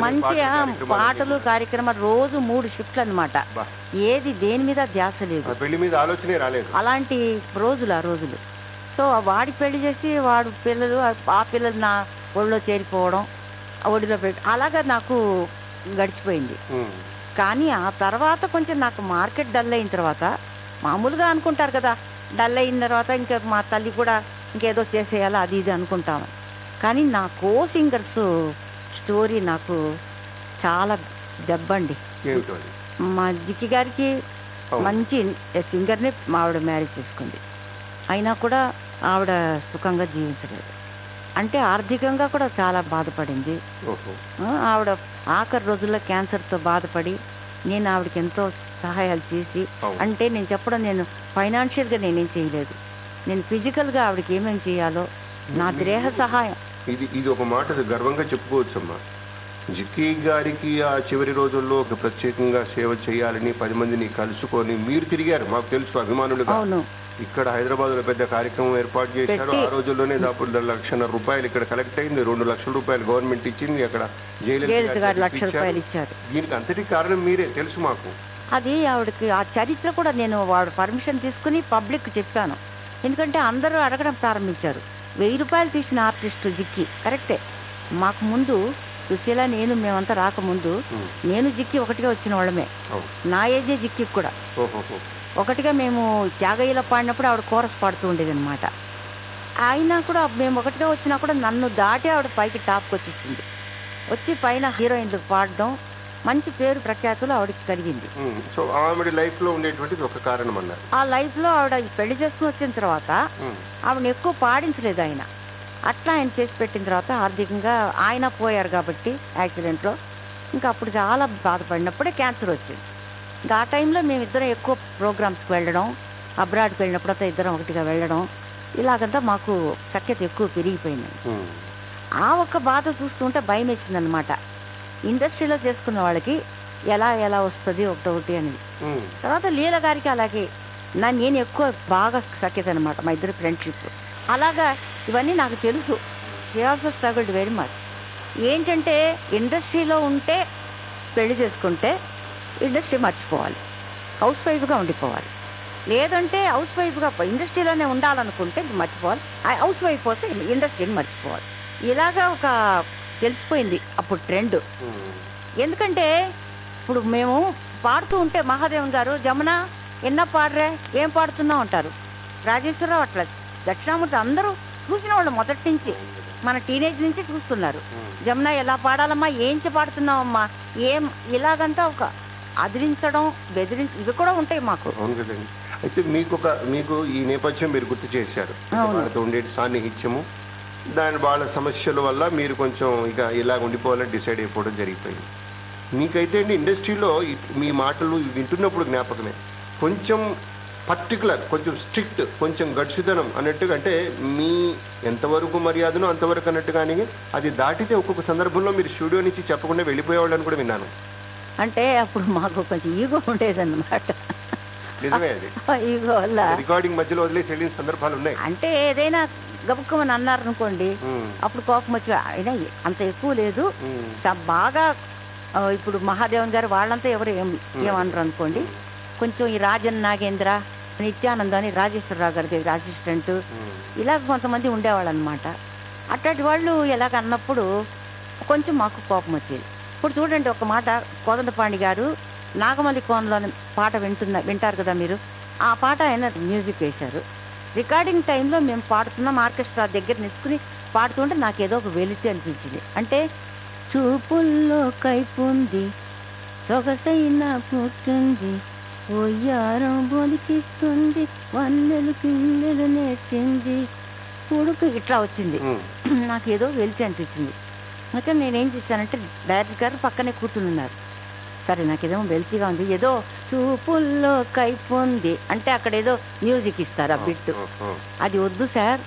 మంచిగా పాటలు, కార్యక్రమాలు రోజు మూడు షిఫ్ట్లు అనమాట. ఏది దేని మీద ధ్యాస లేదు. ఆ పెళ్ళి మీద ఆలోచనే రాలేదు. అలాంటి రోజులు ఆ రోజులు. సో వాడికి పెళ్ళి చేసి వాడు పిల్లలు ఆ- పిల్లలు నా ఒళ్ళో చేరిపోవడం ఒడిలో పెట్టి అలాగా నాకు గడిచిపోయింది. కానీ ఆ తర్వాత కొంచెం నాకు మార్కెట్ డల్ అయిన తర్వాత మామూలుగా అనుకుంటారు కదా డల్ అయిన తర్వాత ఇంకా మా తల్లి కూడా ఇంకేదో చేసేయాలి అది ఇది అనుకుంటాము. కానీ నా కో సింగర్స్ స్టోరీ నాకు చాలా దెబ్బండి. మా జిక్కి గారికి. మంచి సింగర్ని మా ఆవిడ మ్యారేజ్ చేసుకుంది. అయినా కూడా ఆవిడ సుఖంగా జీవించలేదు. అంటే ఆర్థికంగా కూడా చాలా బాధపడింది. ఆవిడ ఆఖరి రోజుల్లో క్యాన్సర్తో బాధపడి నేను ఆవిడకి ఎంతో సహాయాలు చేసి. అంటే నేను చెప్పడం నేను ఫైనాన్షియల్గా నేనేం చేయలేదు. నేను ఫిజికల్గా ఆవిడకి ఏమేం చేయాలో నా దేహ సహాయం. ఇది ఇది ఒక మాట గర్వంగా చెప్పుకోవచ్చమ్మా. జిక్కీ గారికి ఆ చివరి రోజుల్లో ఒక ప్రత్యేకంగా సేవ చేయాలని పది మందిని కలుసుకొని మీరు తిరిగారు మాకు తెలుసు అభిమానులుగా. అవును. ఇక్కడ హైదరాబాద్లో పెద్ద కార్యక్రమం ఏర్పాటు చేశారు. ఆ రోజుల్లోనే దాదాపు లక్షన్నర రూపాయలు ఇక్కడ కలెక్ట్ అయింది. రెండు లక్షల రూపాయలు గవర్నమెంట్ ఇచ్చింది. అక్కడ జయలలిత జయలలిత గారు లక్ష. రూపాయలు ఇచ్చారు. దీనికి అంతటి కారణం మీరే తెలుసు మాకు. అది ఆవిడకి ఆ చరిత్ర కూడా నేను వాడు పర్మిషన్ తీసుకుని పబ్లిక్ చెప్పాను. ఎందుకంటే అందరూ అడగడం ప్రారంభించారు. వెయ్యి రూపాయలు తీసిన ఆర్టిస్ట్ జిక్కి కరెక్టే మాకు ముందు సుశీల నేను మేమంతా రాకముందు నేను జిక్కి ఒకటిగా వచ్చిన వాళ్ళమే. నా ఏజే జిక్కి కూడా. ఒకటిగా మేము త్యాగయ్యలో పాడినప్పుడు ఆవిడ కోరస్ పాడుతూ ఉండేది అనమాట అయినా కూడా మేము ఒకటిగా వచ్చినా కూడా నన్ను దాటి ఆవిడ పైకి టాప్కి వచ్చేసింది వచ్చి పైన హీరోయిన్లు పాడడం మంచి పేరు ప్రఖ్యాతులు ఆవిడకి కలిగింది. సో ఆవిడ లైఫ్లో ఉండేటువంటిది ఒక కారణం అన్నారు ఆ లైఫ్లో ఆవిడ పెళ్ళి చేసుకుని వచ్చిన తర్వాత ఉమ్, ఆవిడని ఎక్కువ పాడించలేదు ఆయన. అట్లా ఆయన చేసి పెట్టిన తర్వాత ఆర్థికంగా ఆయన పోయారు కాబట్టి యాక్సిడెంట్లో. ఇంకా అప్పుడు చాలా బాధపడినప్పుడే క్యాన్సర్ వచ్చింది. ఆ టైంలో మేమిద్దరం ఎక్కువ ప్రోగ్రామ్స్కి వెళ్ళడం అబ్రాడ్కి వెళ్ళినప్పుడంతా ఇద్దరం ఒకటిగా వెళ్ళడం ఇలాగంతా మాకు సఖ్యత ఎక్కువ పెరిగిపోయింది. ఉమ్, ఆ ఒక్క బాధ చూస్తుంటే భయం వేసిందనమాట ఇండస్ట్రీలో చేసుకున్న వాళ్ళకి ఎలా ఎలా వస్తుంది ఒకటొకటి అనేది ఉమ్, తర్వాత లీల గారికి అలాగే. నా నేను ఎక్కువ బాగా సఖ్యత అనమాట మా ఇద్దరు ఫ్రెండ్షిప్. అలాగా ఇవన్నీ నాకు తెలుసు. ఆల్సో స్ట్రగుల్డ్ వెరీ మచ్ ఏంటంటే ఇండస్ట్రీలో ఉంటే పెళ్ళి చేసుకుంటే ఇండస్ట్రీ మర్చిపోవాలి. హౌస్ వైఫ్గా ఉండిపోవాలి. లేదంటే హౌస్ వైఫ్గా ఇండస్ట్రీలోనే ఉండాలనుకుంటే మర్చిపోవాలి. ఆ హౌస్ వైఫ్ వస్తే ఇండస్ట్రీని మర్చిపోవాలి. ఇలాగా ఒక తెలిసిపోయింది అప్పుడు ట్రెండ్. ఎందుకంటే ఇప్పుడు మేము పాడుతూ ఉంటే మహాదేవన్ గారు జమున ఎన్న పాడరే ఏం పాడుతున్నావు? అంటారు. రాజేశ్వరరావు అట్లా దక్షిణామూర్తి అందరూ చూసిన వాళ్ళు మొదటి నుంచి. మన టీనేజ్ నుంచి చూస్తున్నారు. జమున ఎలా పాడాలమ్మా? ఏంచి పాడుతున్నావమ్మా? ఏం ఇలాగంతా ఒక అదిరించడం బెదిరించ ఇవి కూడా ఉంటాయి మాకు. అవును కదండి అయితే మీకు ఒక మీకు ఈ నేపథ్యం మీరు గుర్తు చేశారు. వాళ్ళతో ఉండే సాన్నిహిత్యము. దాని వాళ్ళ సమస్యల వల్ల మీరు కొంచెం ఇక ఇలా ఉండిపోవాలని డిసైడ్ అయిపోవడం జరిగిపోయింది. మీకైతే అండి ఇండస్ట్రీలో మీ మాటలు వింటున్నప్పుడు జ్ఞాపకమే. కొంచెం పర్టికులర్ కొంచెం స్ట్రిక్ట్ కొంచెం గడిచిదనం అన్నట్టుగా అంటే మీ ఎంతవరకు మర్యాదనో అంతవరకు అన్నట్టుగానే అది దాటితే ఒక్కొక్క సందర్భంలో మీరు స్టూడియో నుంచి చెప్పకుండా వెళ్ళిపోయేవాళ్ళని కూడా విన్నాను. అంటే అప్పుడు మాకు కొంచెం ఈగో ఉండేదన్నమాట. నిజమే అది ఈగో వల్ల. రికార్డింగ్ మధ్యలో వదిలేసి వెళ్ళిన సందర్భాలు ఉన్నాయి. అంటే ఏదైనా గబుక్కమని అన్నారనుకోండి ఉమ్, అప్పుడు కోపం వచ్చి అయినా అంత ఎక్కువ లేదు. బాగా ఇప్పుడు మహాదేవన్ గారు వాళ్ళంతా ఎవరు ఏం ఏమనరు అనుకోండి కొంచెం ఈ రాజన్ నాగేంద్ర నిత్యానంద్ అని రాజేశ్వరరావు గారి దగ్గర అసిస్టెంట్ ఇలా కొంతమంది ఉండేవాళ్ళు అనమాట అట్లాంటి వాళ్ళు ఎలాగ అన్నప్పుడు కొంచెం మాకు కోపం వచ్చేది. ఇప్పుడు చూడండి ఒక మాట కోదండపాణి గారు నాగమల్లి కోనలో పాట వింటున్న వింటారు కదా మీరు. ఆ పాట ఆయన మ్యూజిక్ వేశారు. రికార్డింగ్ టైంలో మేము పాడుతున్నాం ఆర్కెస్ట్రా దగ్గర నిసుకుని పాడుతుంటే నాకు ఏదో ఒక వెలితి అనిపించింది. అంటే చూపుల్లో కైపుంది సొగసైన పుట్టింది ఒయ్యారం బొలికిస్తుంది వన్నెలు కిన్నెలు నేర్చింది. కొడుకు ఇట్లా వచ్చింది. నాకు ఏదో వెలిచి అనిపించింది. అయితే నేనేం చేశానంటే డైరెక్టర్ గారు పక్కనే కూర్చుని ఉన్నారు. సరే నాకు ఏదో వెలిచిగా ఉంది. ఏదో చూపుల్లో కైపుంది. అంటే అక్కడ ఏదో మ్యూజిక్ ఇస్తారు ఆ ఆ. అది వద్దు సార్.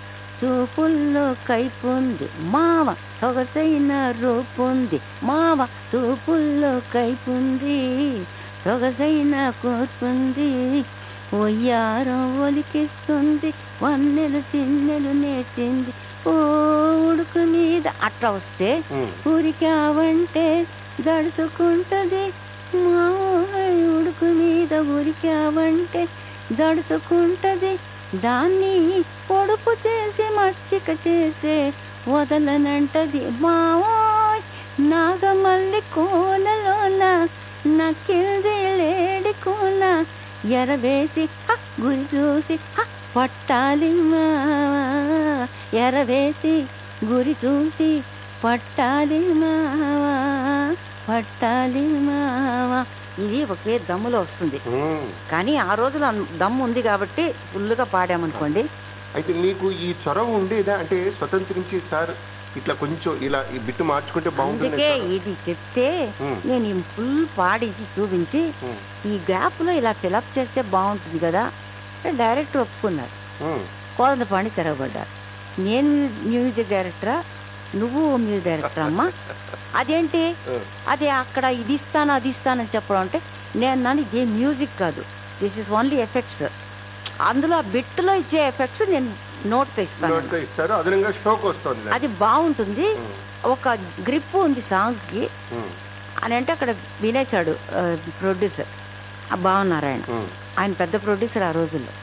చూపుల్లో కైపుంది. మావ సొగసైన రూపుంది. మావ చూపుల్లో కైపుంది. సొగసైన కూర్పుంది. ఒయ్యారం ఒలికిస్తుంది. వన్నెలు చిన్నెలు నేర్చింది. ఉడుకు మీద అట్లా వస్తే. ఉరికావంటే దడుచుకుంటది మావోయ్ ఉడుకు మీద ఉరికావంటే దడుచుకుంటది దాన్ని పొడుపు చేసి మచ్చిక చేసే వదలనంటది. మావోయ్ నాగమల్లి కోనలోన నక్కింది లేడి కోన ఎరవేసి గురి చూసి పట్టాలి మావా ఎరవేసి గురి చూసి పట్టాలి మావా పట్టాలి మావా ఇది ఒకే దమ్ములో వస్తుంది. కానీ ఆ రోజులో దమ్ము ఉంది కాబట్టి ఫుల్గా పాడామనుకోండి అయితే మీకు ఈ చొరవ ఉండేదా అంటే స్వతంత్రించి సార్ ఇట్లా కొంచెం ఇలా ఈ బిట్టు మార్చుకుంటే బాగుంటుంది ఇది చెప్తే. నేను ఫుల్ పాడించి చూపించి. ఈ గ్యాప్లో ఇలా ఫిలప్ చేస్తే బాగుంటుంది కదా డైరెక్టర్ ఒప్పుకున్నారు. ఉమ్. కోదండపాండి తిరగబడ్డారు నేను మ్యూజిక్ డైరెక్టరా? నువ్వు మ్యూజిక్ డైరెక్టర్ అమ్మా? అదేంటి. అది అక్కడ ఇది ఇస్తాను అది ఇస్తానని చెప్పడం అంటే నేను నన్ను ఇది మ్యూజిక్ కాదు. దిస్ ఇస్ ఓన్లీ ఎఫెక్ట్స్ అందులో ఆ బిట్లో ఇచ్చే ఎఫెక్ట్స్ నేను నోట్తో ఇస్తాను. షోక్ వస్తుంది అది బాగుంటుంది. ఒక గ్రిప్ ఉంది సాంగ్కి. అని అంటే అక్కడ వినేశాడు ప్రొడ్యూసర్ ఉమ్. ఆయన పెద్ద ప్రొడ్యూసర్ ఆ రోజుల్లో.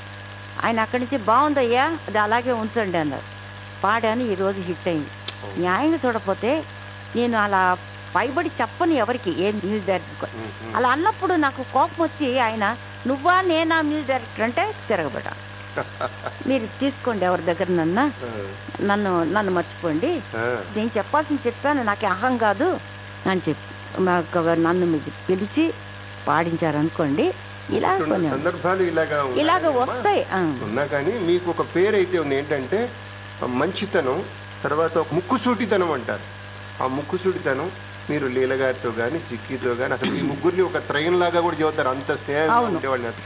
ఆయన అక్కడి నుంచి బాగుందయ్యా అది అలాగే ఉంచండి అన్నారు. పాడాను ఈ రోజు హిట్ అయింది. న్యాయంగా చూడకపోతే నేను అలా పైబడి చెప్పను ఎవరికి ఏ మ్యూజిక్ డైరెక్టర్. అలా అన్నప్పుడు నాకు కోపం వచ్చి ఆయన నువ్వా నేనా మ్యూజిక్ డైరెక్టర్? అంటే తిరగబడా మీరు తీసుకోండి ఎవరి దగ్గర నన్న. నన్ను నన్ను మర్చిపోండి. నేను చెప్పాల్సింది చెప్పాను నాకు అహం కాదు అని చెప్పి నన్ను పిలిచి పాడించారనుకోండి ఇలా కొన్ని సందర్భాలు ఇలాగా. ఇలాగ వస్తాయి. ఉన్నా కానీ మీకు ఒక పేరు అయితే ఉంది ఏంటంటే మంచితనం తర్వాత ఒక ముక్కుసూటితనం అంటారు. ఆ ముక్కుసూటితనం మీరు లీల గారితో కానీ చిక్కీతో కానీ అసలు ఈ ముగ్గురిని ఒక త్రయం లాగా కూడా చెబుతారు. అంత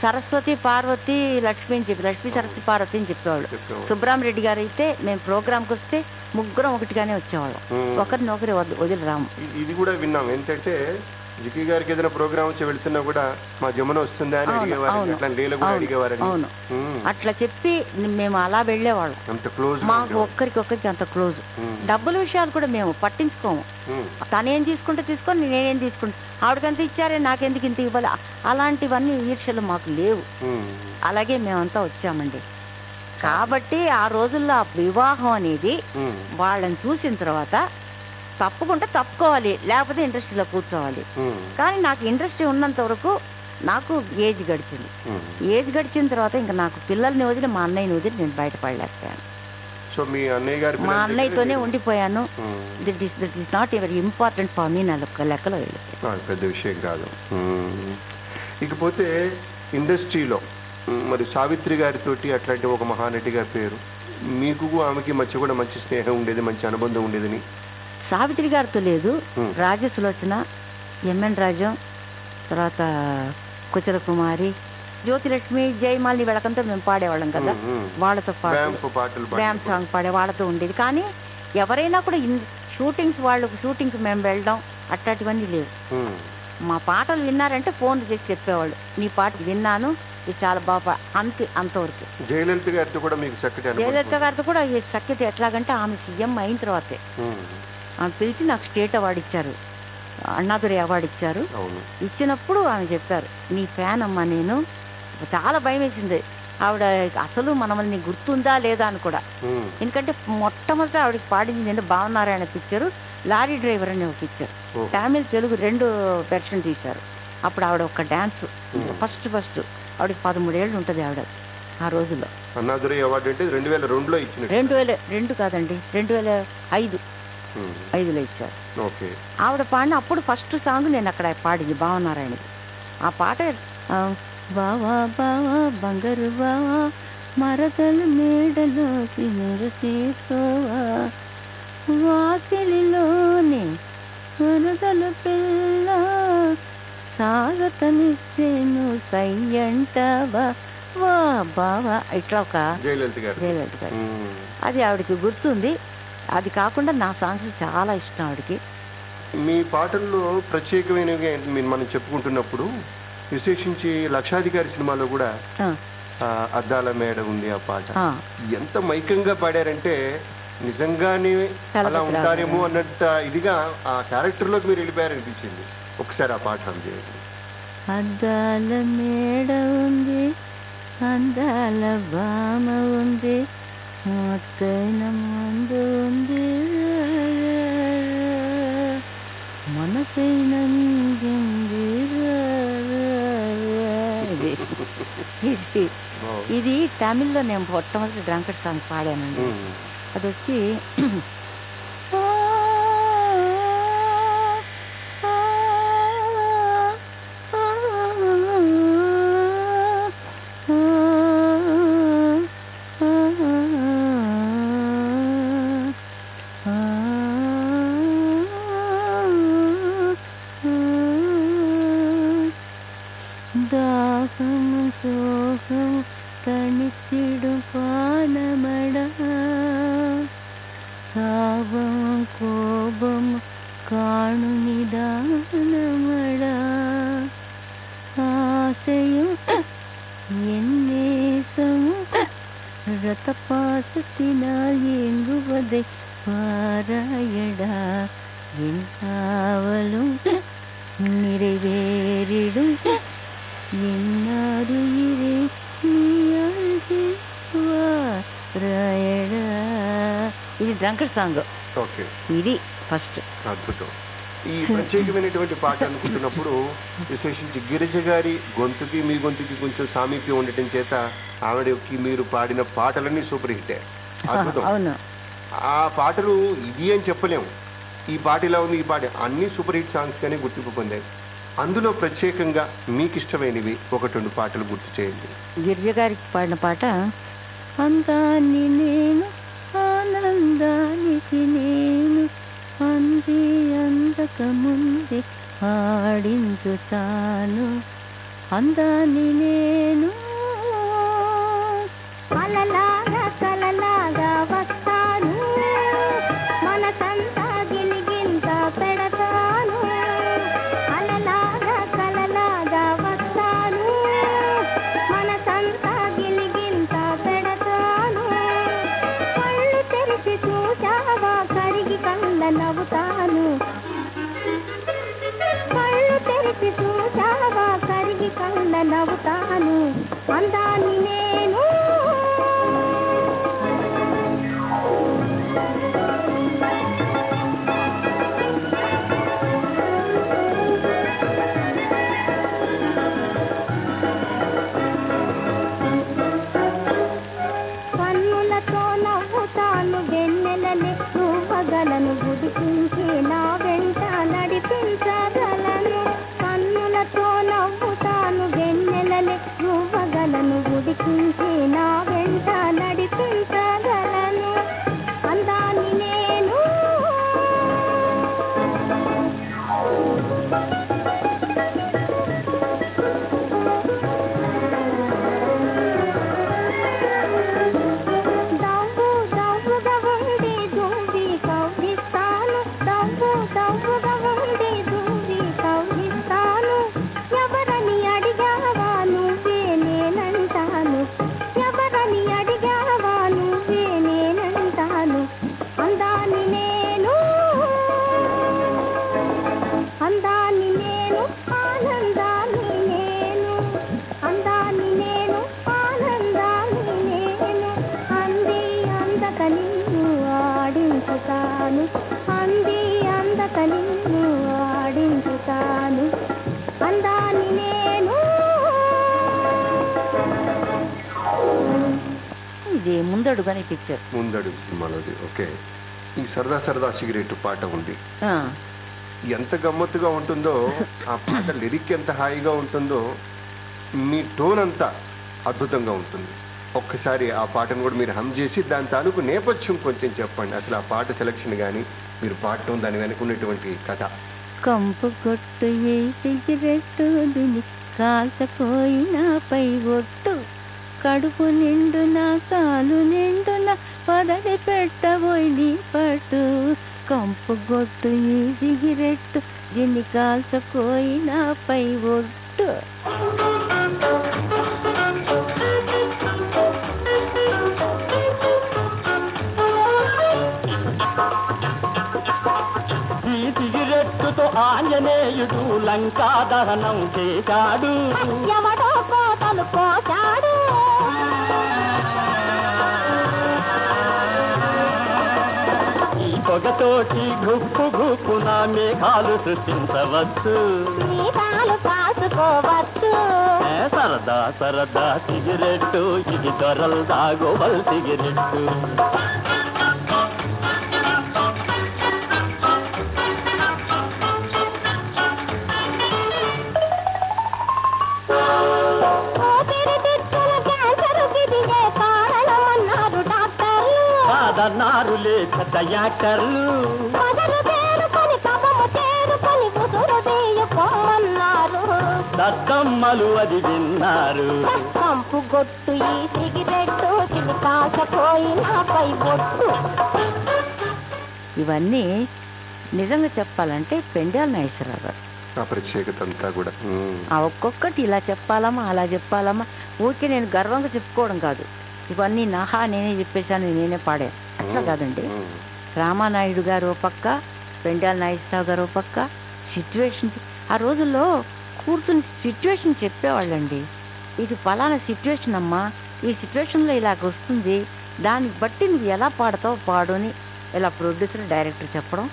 సరస్వతి పార్వతి లక్ష్మి అని చెప్పి లక్ష్మి సరస్వతి పార్వతి అని చెప్పేవాళ్ళు. సుబ్రహ్మరెడ్డి గారు అయితే మేము ప్రోగ్రామ్కి వస్తే ముగ్గురం ఒకటిగానే వచ్చేవాళ్ళం. ఉమ్. ఒకరిని ఒకరి వదిలి రాము ఇది కూడా విన్నాం. ఏంటంటే జికి గారికి ఏదైనా ప్రోగ్రామ్ వచ్చి వెళ్తున్నా కూడా మా జమున వస్తుందా అని అడిగేవారు. అట్లా లీల కూడా అవును, అడిగేవారని అవును. ఉమ్. అట్లా చెప్పి మేము అలా వెళ్ళేవాళ్ళం. అంత క్లోజ్ మాకు ఒక్కరికి ఒక్కరికి అంత క్లోజ్. డబ్బుల విషయాలు కూడా మేము పట్టించుకోము. తనేం తీసుకుంటే తీసుకొని నేనేం తీసుకుంటా. ఆవిడకంత ఇచ్చారే నాకెందుకు ఇంత ఇవ్వాలి? అలాంటివన్నీ ఈర్ష్యలు మాకు లేవు. అలాగే మేమంతా వచ్చామండి. కాబట్టి ఆ రోజుల్లో ఆ వివాహం అనేది వాళ్ళని చూసిన తర్వాత తప్పకుండా తప్పుకోవాలి లేకపోతే ఇండస్ట్రీలో కూర్చోవాలి. కానీ నాకు ఇండస్ట్రీ ఉన్నంత వరకు నాకు ఏజ్ గడిచింది. ఏజ్ గడిచిన తర్వాత ఇంకా నాకు పిల్లల్ని వదిలి మా అన్నయ్యని వదిలి నేను బయటపడలేకపోయాను. సో మీ అన్నయ్య గారి మా అన్నయ్యతోనే ఉండిపోయాను. This is this is not ఎవరి ఇంపార్టెంట్ ఫర్ మీ నా లెక్క లెక్కలో వెళ్ళిపోయాను. పెద్ద విషయం కాదు. ఇకపోతే ఇండస్ట్రీలో మరి సావిత్రి గారితోటి అట్లాంటి ఒక మహానటి గారి పేరు మీకు ఆమెకి మధ్య కూడా మంచి స్నేహం ఉండేది మంచి అనుబంధం ఉండేదని సావిత్రి గారితో లేదు Hmm. రాజసులోచన ఎంఎన్ రాజం తర్వాత కుచల కుమారి జ్యోతిలక్ష్మి జయమాలిని వీళ్ళకంతా మేము పాడేవాళ్ళం కదా. వాళ్ళతో పాటు పాటలు డ్యామ్ సాంగ్ పాడే వాళ్ళతో ఉండేది. కానీ ఎవరైనా కూడా షూటింగ్స్ వాళ్ళు షూటింగ్స్ మేము వెళ్ళడం అట్లాంటివన్నీ లేవు. మా పాటలు విన్నారంటే ఫోన్ చేసి చెప్పేవాళ్ళు. నీ పాట విన్నాను ఇది చాలా బాగా అంతే అంతవరకు. జయలలిత గారితో కూడా మీకు జయలలిత గారితో కూడా సఖ్యత ఎట్లాగంటే ఆమె సీఎం అయిన తర్వాతే. పిలిచి నాకు స్టేట్ అవార్డు ఇచ్చారు. అన్నాదురి అవార్డు ఇచ్చారు. ఇచ్చినప్పుడు ఆమె చెప్పారు నీ ఫ్యాన్ అమ్మా నేను. చాలా భయం వేసింది. ఆవిడ అసలు మనల్ని గుర్తుందా లేదా అని కూడా. ఎందుకంటే మొట్టమొదట ఆవిడకి పాడింది నేను భావనారాయణ పిక్చరు లారీ డ్రైవర్ అని ఒక పిక్చర్. తమిళ్ తెలుగు రెండు వెర్షన్ తీశారు. అప్పుడు ఆవిడ ఒక డ్యాన్స్ ఫస్ట్ ఫస్ట్ ఆవిడకి పదమూడేళ్ళు ఉంటుంది ఆవిడ ఆ రోజుల్లో. అన్నాదురై అవార్డు అంటే రెండు వేల రెండులో ఇచ్చినట్టు. రెండు వేల రెండు కాదండి రెండు వేల ఐదు. ఐదులో ఇచ్చారు. ఆవిడ పాడిన అప్పుడు ఫస్ట్ సాంగ్ నేను అక్కడ పాడింది భావనారాయణది. ఆ పాట బావా బావా బంగారు బావా మరదలు మేడలోకి మెరసేసుకోవా. వాకిలిలోని వరదల పిల్ల సాగతనిచ్చేను సయ్యంటావా. వా బావా ఇట్లా ఒక జయలలిత గారు. మ్మ్. అది ఆవిడకి గుర్తుంది. అది కాకుండా నా సాంగ్స్ చాలా ఇష్టం ఆవిడకి. మీ పాటల్లో ప్రత్యేకమైనవి మీరు మనం చెప్పుకుంటున్నప్పుడు? విశేషించి లక్షాధికారి సినిమాలో కూడా అద్దాల మేడ ఉంది ఆ పాట. ఎంత మైకంగా పాడారంటే నిజంగానే అలా ఉంటారేమో. అన్నంత ఇదిగా ఆ క్యారెక్టర్లోకి మీరు వెళ్ళిపోయారనిపించింది. ఒకసారి ఆ పాట చేయండి. అద్దాల మేడ ఉంది అందాల బామ ఉంది మొత్తైన మందు ఉంది మనసైన ఇది ఇది తమిళ్ళో నేను మొట్టమొదటి డ్రంకట్ సాంగ్ పాడానండి. అది వచ్చి பாராயடா என் காவலும் நிறைவேறிடும் ఎన్నారుయిరే రాయడా ఇది డ్రంకర్ సాంగ్ ఓకే ఇది ఫస్ట్ అద్భుతం ఈ ప్రత్యేకమైనటువంటి పాట అనుకుంటున్నప్పుడు విశేషించి గిరిజ గారి గొంతుకి మీ గొంతుకి కొంచెం సామీప్యం ఉండటం చేత ఆవిడకి మీరు పాడిన పాటలన్నీ సూపర్ హిట్ అద్భుతం అవును ఆ పాటలు ఇది అని చెప్పలేము ఈ పాట ఇలా ఉంది ఈ పాట అన్ని సూపర్ హిట్ సాంగ్స్గానే గుర్తింపు పొందాయి. అందులో ప్రత్యేకంగా మీకు ఇష్టమైనవి ఒకటి రెండు పాటలు గుర్తు చేయండి. గిరిజ గారికి పాడిన పాట అందాన్ని నేను ఆనందానికి నేను అంది అందక ముందే ఆడించుతాను అందాన్ని నేను అలలా నవ్వుతాను అంద నిన్ను ఆడించుతాను. అందాన్ని నేను. ఇది ముందడుగని పిక్చర్. ముందడు సినిమాలోది. ఓకే. ఈ సరదా సరదా సిగరెట్ పాట ఉంది. ఎంత గమ్మత్తుగా ఉంటుందో ఆ పాట లిరిక్ ఎంత హాయిగా ఉంటుందో మీ టోన్ అంతా అద్భుతంగా ఉంటుంది. ఒక్కసారి ఆ పాటను కూడా మీరు హమ్ చేసి దాని తాలూకు నేపథ్యం కొంచెం చెప్పండి. అసలు ఆ పాట సెలక్షన్ కానీ మీరు పాడటం దాని వెనక ఉన్నటువంటి కథ. కంపు కొట్టు ఏ సిగరెట్టు దుని కాల్చపోయినాపై ఒట్టు. కడుపు నిండున కాలు నిండున పదవి పెట్టబోయి నీ పట్టు. కంపు గొట్టు ఈ సిగరెట్టు దీన్ని కాల్చపోయినాపై ఒట్టు. సిగరెట్టుతో ఆంజనేయుడు లంకా దహనం చేశాడు. ఎవడో కోతలు కోశాడు ఈ పొగతోటి గుప్పు గుప్పున మేఘాలు సృష్టించవచ్చు. కాసుకోవచ్చు సరదా సరదా సిగరెట్టు ఇది దొరలు దాగోవల్ సిగరెట్టు. కాదన్నారు లేక యాక్టర్లు దద్దమ్మలు అది విన్నారు. కంపు గొట్టు ఈ సిగరెట్టు కాకపోయినాపై బొట్టు ఇవన్నీ నిజంగా చెప్పాలంటే పెండాల నాగేశ్వరరావు గారు. ఆ ప్రత్యేకత అంతా కూడా. ఆ ఒక్కొక్కటి ఇలా చెప్పాలమ్మా అలా చెప్పాలమ్మా. ఊరికే నేను గర్వంగా చెప్పుకోవడం కాదు. ఇవన్నీ నాహా నేనే చెప్పేశాను నేనే పాడాను. అట్లా కాదండి. రామానాయుడు గారు ఓ పక్క పెండాల నాగేశ్వరరావు గారు ఓ పక్క సిచ్యువేషన్ ఆ రోజుల్లో కూర్చుని సిచ్యువేషన్ చెప్పేవాళ్ళండి. ఇది ఫలానా సిచ్యువేషన్ అమ్మా ఈ సిచ్యువేషన్లో ఇలాగ వస్తుంది దాన్ని బట్టి నువ్వు ఎలా పాడతావు పాడు అని ఇలా ప్రొడ్యూసర్ డైరెక్టర్ చెప్పడం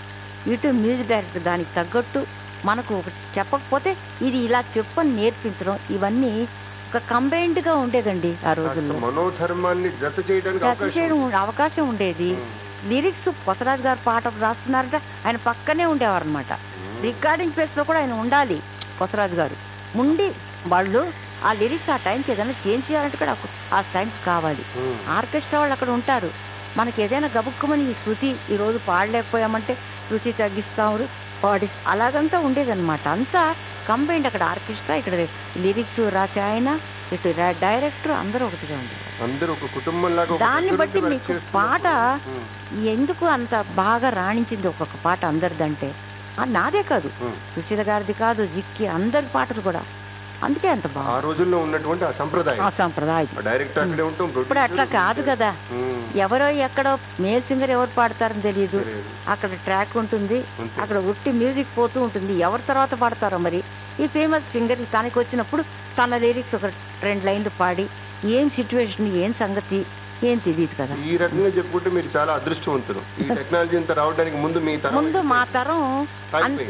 ఇటు మ్యూజిక్ డైరెక్టర్ దానికి తగ్గట్టు మనకు ఒకటి చెప్పకపోతే ఇది ఇలా చెప్పని నేర్పించడం ఇవన్నీ ఒక combined గా ఉండేదండి ఆ రోజుల్లో. మనోధర్మాన్ని జత చేయడానికి చేయడం. అవకాశం ఉండేది. లిరిక్స్ కొసరాజు గారు పాట రాస్తున్నారంటే ఆయన పక్కనే ఉండేవారు అనమాట రికార్డింగ్ ప్లేస్లో కూడా ఆయన ఉండాలి కొసరాజు గారు. ఉండి వాళ్ళు ఆ లిరిక్స్ ఆ టైంకి ఏదైనా చేంజ్ చేయాలంటే కూడా ఆ- టైంకి కావాలి. ఆర్కెస్ట్రా వాళ్ళు అక్కడ ఉంటారు. మనకి ఏదైనా గబుక్కుమని ఈ శృతి ఈ రోజు పాడలేకపోయామంటే శృతి తగ్గిస్తాము పాడి అలాగంతా ఉండేదన్నమాట. అంతా కంబైండ్ అక్కడ ఆర్కెస్ట్రా ఇక్కడ లిరిక్స్ రాసే ఆయన ఇటు డైరెక్టర్ అందరూ ఒకటిగా అందరూ ఒక కుటుంబం లాగా దాన్ని బట్టి మీకు పాట ఎందుకు అంత బాగా రాణించింది ఒక్కొక్క పాట అందరిదంటే? నాదే కాదు. సుశీల గారిది కాదు జిక్కి అందరి పాటలు కూడా. అందుకే అంత ఆ బాగా రోజుల్లో ఉన్నటువంటి ఆ సంప్రదాయం. ఆ సంప్రదాయం. ఆ డైరెక్టర్ అక్కడే ఉంటాం ఇప్పుడు అట్లా కాదు కదా. ఎవరో ఎక్కడో మేల్ సింగర్ ఎవరు పాడతారని తెలియదు. అక్కడ ట్రాక్ ఉంటుంది. అక్కడ ఉట్టి మ్యూజిక్ పోతూ ఉంటుంది. ఎవరి తర్వాత పాడతారో మరి. ఈ ఫేమస్ సింగర్ తనకి వచ్చినప్పుడు తన లిరిక్స్ ఒక రెండు లైన్లు పాడి ఏం సిచ్యువేషన్ ఏం సంగతి ఏం తెలియదు కదా? ఈ రకంగా చెప్పుకుంటే మీరు చాలా అదృష్టవంతులు. ఈ టెక్నాలజీ రావడానికి ముందు మీ తరం ముందు మా తరం.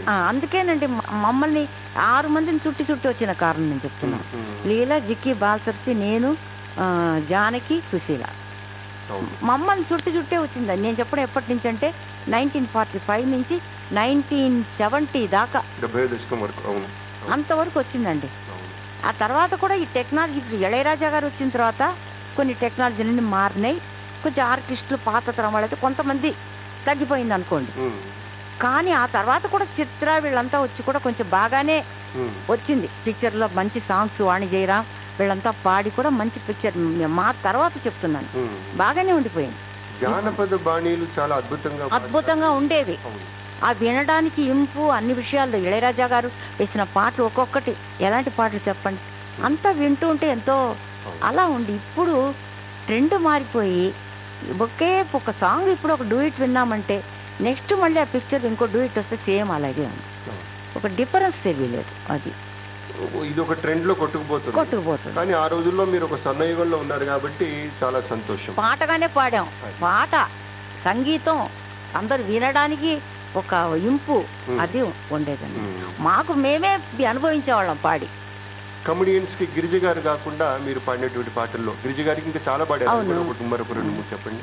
ఆ, అందుకేనండి మ- మమ్మల్ని ఆరు మందిని చుట్టి చుట్టి వచ్చిన కారణం నేను చెప్తున్నా. ఉమ్, లీల జిక్కి బాలసరస్తి నేను ఆ, జానకి సుశీల. అవును. మమ్మల్ని చుట్టి చుట్టే వచ్చింది. నేను చెప్పడం ఎప్పటి నుంచి అంటే నైన్టీన్ ఫార్టీ ఫైవ్ నుంచి నైన్టీన్ సెవెంటీ దాకా. డెబ్బై దశకం వరకు అవును. అంతవరకు వచ్చిందండి. అవును. ఆ తర్వాత కూడా ఈ టెక్నాలజీ ఇప్పుడు ఇళయరాజా గారు వచ్చిన తర్వాత కొన్ని టెక్నాలజీలన్నీ మారినాయి. కొంచెం ఆర్టిస్టులు పాత తరం వాళ్ళైతే కొంతమంది తగ్గిపోయింది అనుకోండి. కానీ ఆ తర్వాత కూడా చిత్ర వీళ్ళంతా వచ్చి కూడా కొంచెం బాగానే. వచ్చింది. పిక్చర్లో మంచి సాంగ్స్ వాణి వీళ్ళంతా పాడి కూడా మంచి పిక్చర్. మా తర్వాత చెప్తున్నాను. బాగానే ఉండిపోయింది. జానపద బాణీలు చాలా అద్భుతంగా. అద్భుతంగా ఉండేవి. ఆ వినడానికి ఇంపు అన్ని విషయాల్లో ఇళయరాజా గారు వేసిన పాటలు ఒక్కొక్కటి. ఎలాంటి పాటలు చెప్పండి? అంతా వింటూ ఉంటే ఎంతో అలా ఉంది ఇప్పుడు ట్రెండ్ మారిపోయి ఒకే ఒక సాంగ్ ఇప్పుడు ఒక డూయిట్ విన్నామంటే నెక్స్ట్ మళ్ళీ ఆ పిక్చర్ ఇంకో డూయిట్ వస్తే సేమ్ అలాగే ఉంది. ఒక డిఫరెన్స్ తెలియలేదు అది. ఇది ఒక ట్రెండ్లో కొట్టుకుపోతుంది. కొట్టుకుపోతుంది. కానీ ఆ రోజుల్లో మీరు ఒక సన్నయుగంలో ఉన్నారు కాబట్టి చాలా సంతోషం. పాటగానే పాడాం. పాట సంగీతం అందరు వినడానికి ఒక ఇంపు అది ఉండేదండి. మాకు మేమే అనుభవించేవాళ్ళం పాడి. కమెడియన్స్కి గిరిజ గారు కాకుండా మీరు పాడినటువంటి పాటల్లో గిరిజ గారికి ఇంకా చాలా పాడారు. ఒకటి మరొక రెండు మూడు చెప్పండి.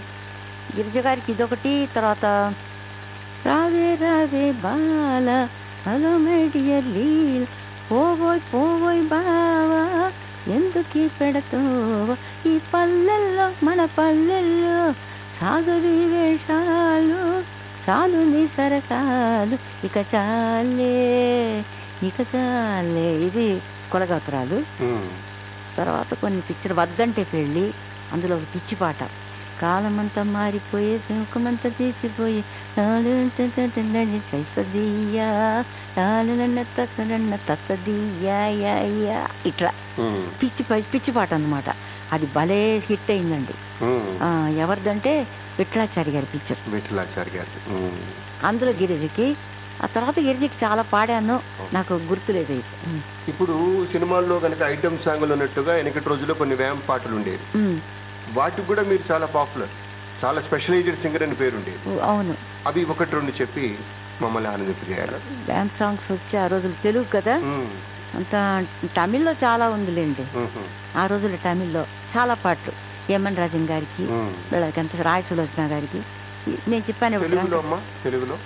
గిరిజ గారికి ఇదొకటి తర్వాత రావే రావే బాల హలో మై డియర్ లీల్ పోవోయ్ పోవోయ్ బావా ఎందుకు పెడతావు ఈ పల్లెల్లో మన పల్లెల్లో సాగురి వేషాలు చాలు నీ సరసాలు ఇక చాలే. ఇక చాలే ఇది కొలగోత్రాలు. తర్వాత కొన్ని పిక్చర్ వద్దంటే పెళ్ళి అందులో ఒక పిచ్చి పాట. కాలమంతా మారిపోయే సుఖమంతా తీసిపోయి తసదీయా ఇట్లా. పిచ్చి పిచ్చి పాట అన్నమాట. అది భలే హిట్ అయిందండి. ఎవరిదంటే విఠలాచారి గారి పిక్చర్. విఠలాచారి గారి. అందులో గిరిజకి ఆ తర్వాత గిరిజకి చాలా పాడాను. నాకు గుర్తులేదు అయితే. ఇప్పుడు సినిమాల్లో కనుక ఐటమ్ సాంగ్లు ఉన్నట్టుగా వెనకటి రోజుల్లో కొన్ని వ్యామ్ పాటలు ఉండేవి. వాటికి కూడా మీరు చాలా పాపులర్. చాలా స్పెషలైజ్డ్ సింగర్ అని పేరు ఉండేది అవును. అవి ఒకటి రెండు చెప్పి మమ్మల్ని ఆనందింపజేయాలి. డ్యాన్స్ సాంగ్స్ వచ్చి ఆ రోజులు తెలుగు కదా. అంత తమిళ్ళో చాలా ఉందిలేండి. ఆ రోజుల్లో తమిళ్ళో చాలా పాటలు. యమన్ రాజన్ గారికి ఉమ్. వీళ్ళకంత రాయ సులోచన గారికి. నేను చెప్పాను తెలుగులో?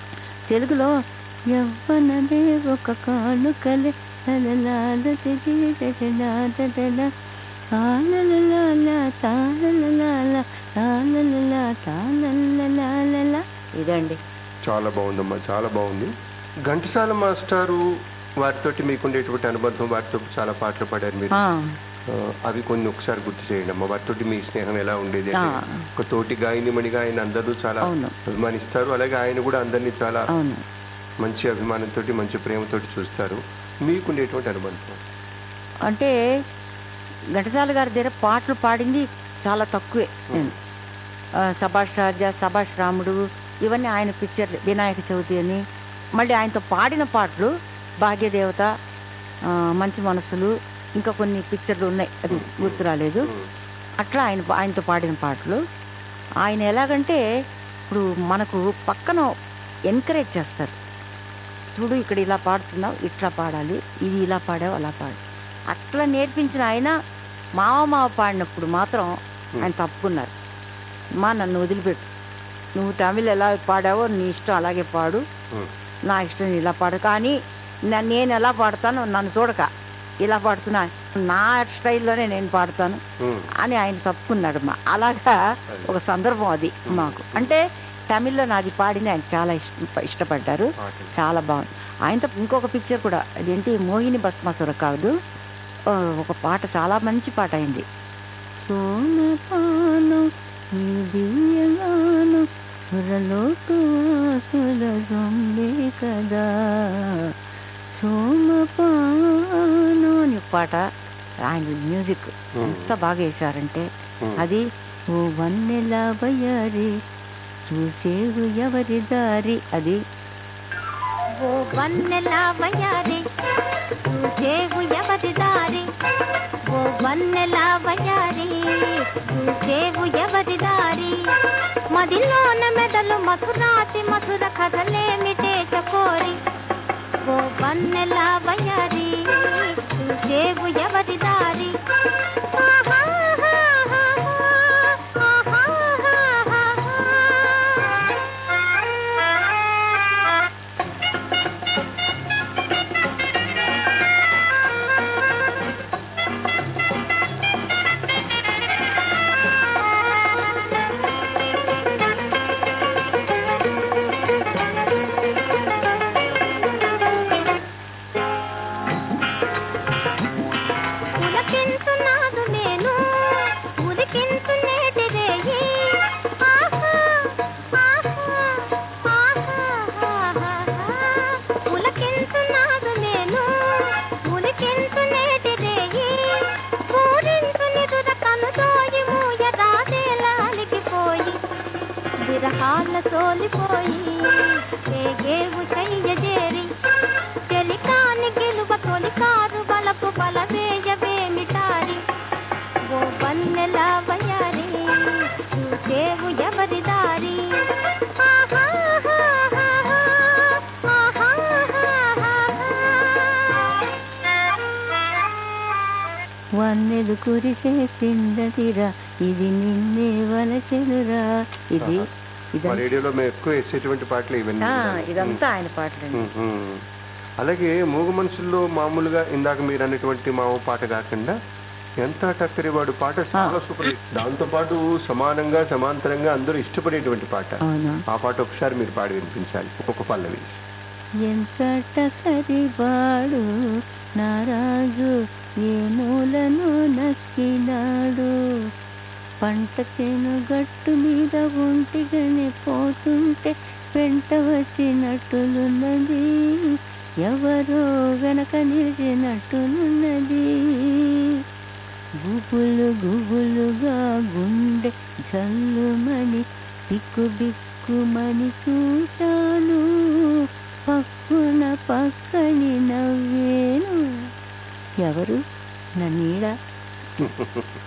తెలుగులో యవ్వనదే ఒక కానుకలే. తాలలలా తాలలలాలల ఇదండి. చాలా బాగుందమ్మా చాలా బాగుంది. ఘంటసాల మాస్టారు వారితోటి మీకుండేటువంటి అనుబంధం వారితో చాలా పాటలు పాడారు మీరు. అవి కొన్ని ఒకసారి గుర్తు చేయండి అమ్మా. వారితోటి మీ స్నేహం ఎలా ఉండేది. ఒక తోటి గాయనిమణిగా ఆయన అందరూ చాలా. అభిమానిస్తారు. అలాగే ఆయన కూడా అందరినీ చాలా మంచి అభిమానంతో మంచి ప్రేమతోటి చూస్తారు. మీకుండేటువంటి అనుబంధం? అంటే ఘటసాల గారి దగ్గర పాటలు పాడింది చాలా తక్కువే నేను. సభాష్ రాజా సభాష్ రాముడు ఇవన్నీ ఆయన పిక్చర్ వినాయక చవితి అని. మళ్ళీ ఆయనతో పాడిన పాటలు భాగ్యదేవత మంచి మనసులు ఇంకా కొన్ని పిక్చర్లు ఉన్నాయి అది గుర్తు రాలేదు. అట్లా ఆయన ఆయనతో పాడిన పాటలు. ఆయన ఎలాగంటే ఇప్పుడు మనకు పక్కన ఎంకరేజ్ చేస్తారు. చూడు ఇక్కడ ఇలా పాడుతున్నావు ఇట్లా పాడాలి ఇది ఇలా పాడావు అలా పాడు. అట్లా నేర్పించిన ఆయన మావ మావ పాడినప్పుడు మాత్రం ఆయన తప్పుకున్నారు. మా నన్ను వదిలిపెట్టు. నువ్వు తమిళ్ ఎలా పాడావో నీ ఇష్టం అలాగే పాడు. నా ఇష్టం ఇలా పాడు. కానీ నేను ఎలా పాడతానో నన్ను చూడక. ఇలా పాడుతున్నా. నా స్టైల్లోనే నేను పాడతాను. అని ఆయన తప్పుకున్నాడు మా. అలాగా ఒక సందర్భం అది మాకు. అంటే తమిళ్ళో నాది పాడింది ఆయన చాలా ఇష్ట ఇష్టపడ్డారు. చాలా బాగుంది. ఆయనతో ఇంకొక పిక్చర్ కూడా అదేంటి మోహిని భస్మాసుర కాదు. ఒక పాట చాలా మంచి పాట అయింది. సోనపానం దివ్యగానం సొంబే కదా. సోమపానం అని పాట ఆయన మ్యూజిక్ ఎంత బాగా వేశారంటే. అది ఓ వన్నెల బయ్యారి చూసేవు ఎవరి దారి అది? ఓ వన్నెల వయారి చూసేవు ఎవరి దారి? ఓ వన్నెల వయారి చూసేవు ఎవరి దారి? మదిలోన మెదలు మధురాతి మధుర కథలేమిటే చకోరి ఓ వన్నెల వయారి చూసేవు ఎవరి దారి? విరహాల సోలిపోయి ఏగేవు చెయ్యజేరి చెలికాని గెలువ తొలికారు బలపు బలవేయవేమిటారి ఓ వన్నెల వయారి చూసేవు ఎవరి దారి? వన్నెలు కురిసే సిందతిరా ఇది నిన్నే వలసెలురా ఇది రేడియోలో మేము ఎక్కువ వేసేటువంటి పాటలు ఇవన్నీ. ఇదంతా ఆయన ఉమ్. అలాగే మూగ మనుషుల్లో మామూలుగా ఇందాక మీరు అన్నటువంటి మామ పాట కాకుండా ఎంత టక్కరివాడు పాట చాలా సూపర్. దాంతో పాటు సమానంగా సమాంతరంగా అందరూ ఇష్టపడేటువంటి పాట. ఆ పాట ఒకసారి మీరు పాడి వినిపించాలి. ఒక్కొక్క పల్లవి. ఎంతట సరివాడు నారాజు ఏ మూలను నక్కినాడు. పంట చేను గట్టు మీద ఒంటిగానే పోతుంటే వెంట వచ్చినట్టులున్నది ఎవరో వెనక నిలిచినట్టునున్నది. గుబులు గుబులుగా గుండె జల్లుమని బిక్కు బిక్కుమని చూశాను. పక్కున పక్కని నవ్వేను. ఎవరు? నా నీడ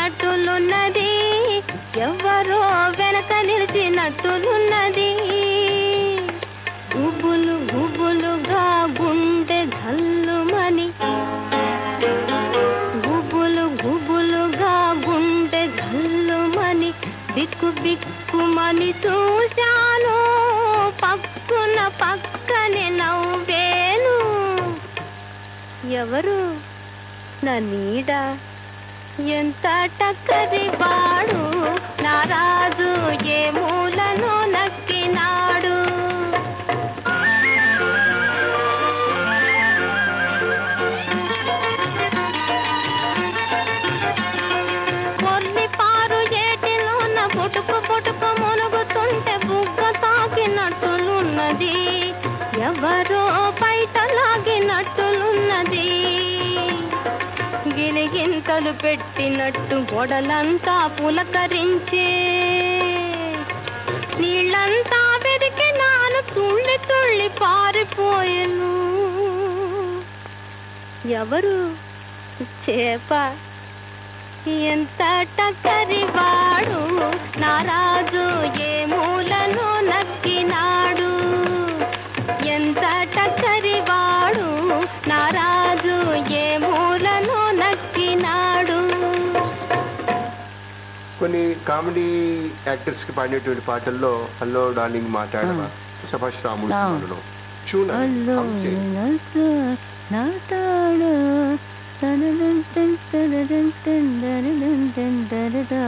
వచ్చినట్టులున్నది ఎవరో వెనక నిలిచినట్టులున్నది. గుబులు గుబులుగా గుండె ఘల్లుమని గుబులు గుబులుగా గుండె ఘల్లుమని బిక్కు బిక్కుమని చూశాను. పక్కున పక్కనే నవ్వేను. ఎవరు? నా నీడ. ఎంత టక్కరి వాడు చింతలు పెట్టినట్టు గొడలంతా పులకరించే. నీళ్ళంతా వెదికి నాను తుళ్ళి తుళ్ళి పారిపోయెను. ఎవరు? చేప. ఎంత కామెడీ యాక్టర్స్కి పాడినటువంటి పాటల్లో హలో డార్లింగ్ మాట్లాడవా? సభాష్ రాముడు దరదా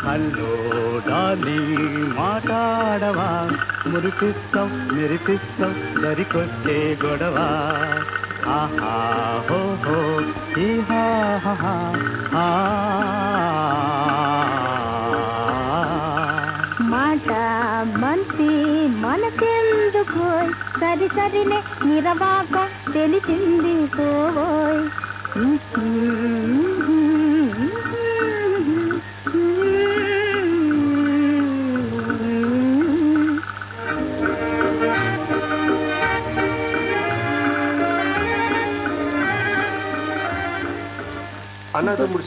హలో డాలి మాట్లాడవా? మురిపిస్తాం మెరిపిస్తాం దరికొచ్చే గొడవ? ఆహా హో మాట మంచి మనకెందుకు? సరి సరినే నిరవాక తెలిసింది పోవోయ్.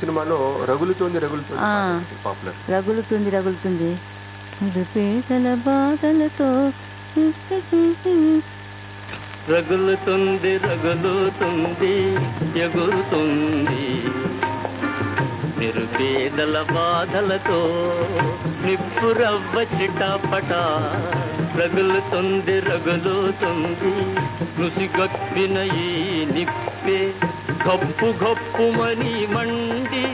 సినిమాలో రగులుతోంది రగులుతోంది. పాపులర్. రగులుతుంది రగులుతుంది. నిరుపేదల బాధలతో రగులుతుంది రగులుతుంది ఎగురుతుంది. నిరుపేదల బాధలతో నిప్పురవ్వ చిటాపట. రగులుతుంది రగులుతుంది నుసిగొప్పిన ఈ నిప్పే. గప్పు గప్పుమని మండి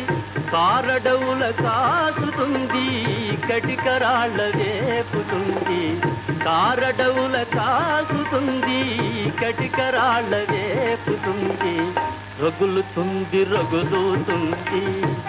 కారడవుల కాసుతుంది కటికరాళ్ళ వేపుతుంది. కారడవుల కాసుతుంది కటికరాళ్ళ వేపుతుంది. రగులుతుంది రగులుతుంది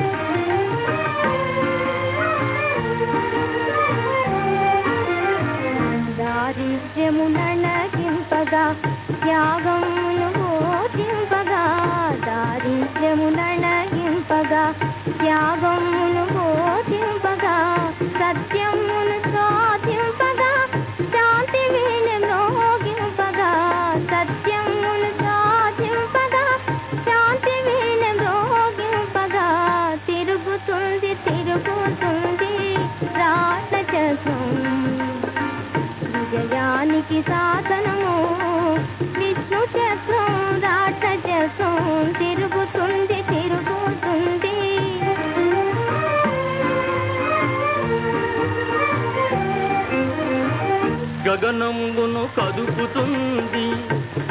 గగనంబును కదుపుతుంది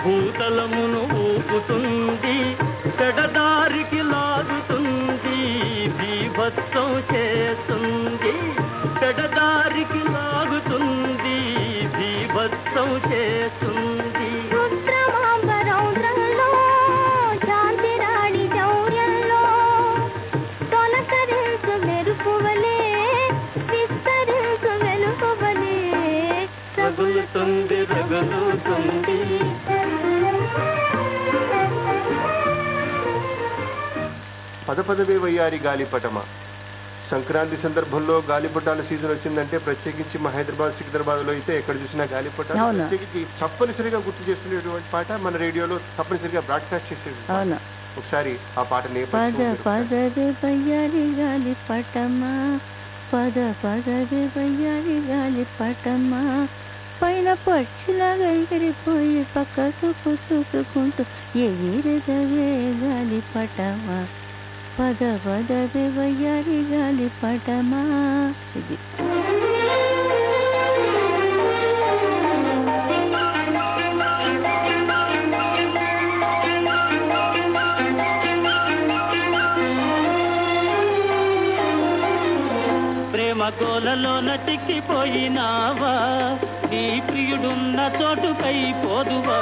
భూతలమును ఊపుతుంది చెడదారికి లాగుతుంది బీభత్సం చేస్తుంది. చెడదారికి లాగుతుంది బీభత్సం చేస్తుంది. పద పదవే వయ్యారి గాలిపటమ? సంక్రాంతి సందర్భంలో గాలిపటాల సీజన్ వచ్చిందంటే ప్రత్యేకించి మా హైదరాబాద్ సికింద్రాబాద్లో అయితే ఎక్కడ చూసినా గాలిపటాలు. ప్రత్యేకించి తప్పనిసరిగా గుర్తు చేసుకునేటువంటి పాట మన రేడియోలో తప్పనిసరిగా బ్రాడ్కాస్ట్ చేసేది అవును. ఒకసారి ఆ పాట పద నేపథ్యం మీరు పదవి వయ్యారి గాలి పటమా పద గాలి పటమా పైన పక్షిలాగా ఎగిరిపోయి పక్క చూపు చూసుకుంటూ ఎగిరిదవే గాలి పటమా పద పదవి వయ్యారి గాలి పటమా ఇది. ప్రేమ గోలలోన చిక్కిపోయినావా నీ ప్రియుడున్న చోటుపై పోదువా?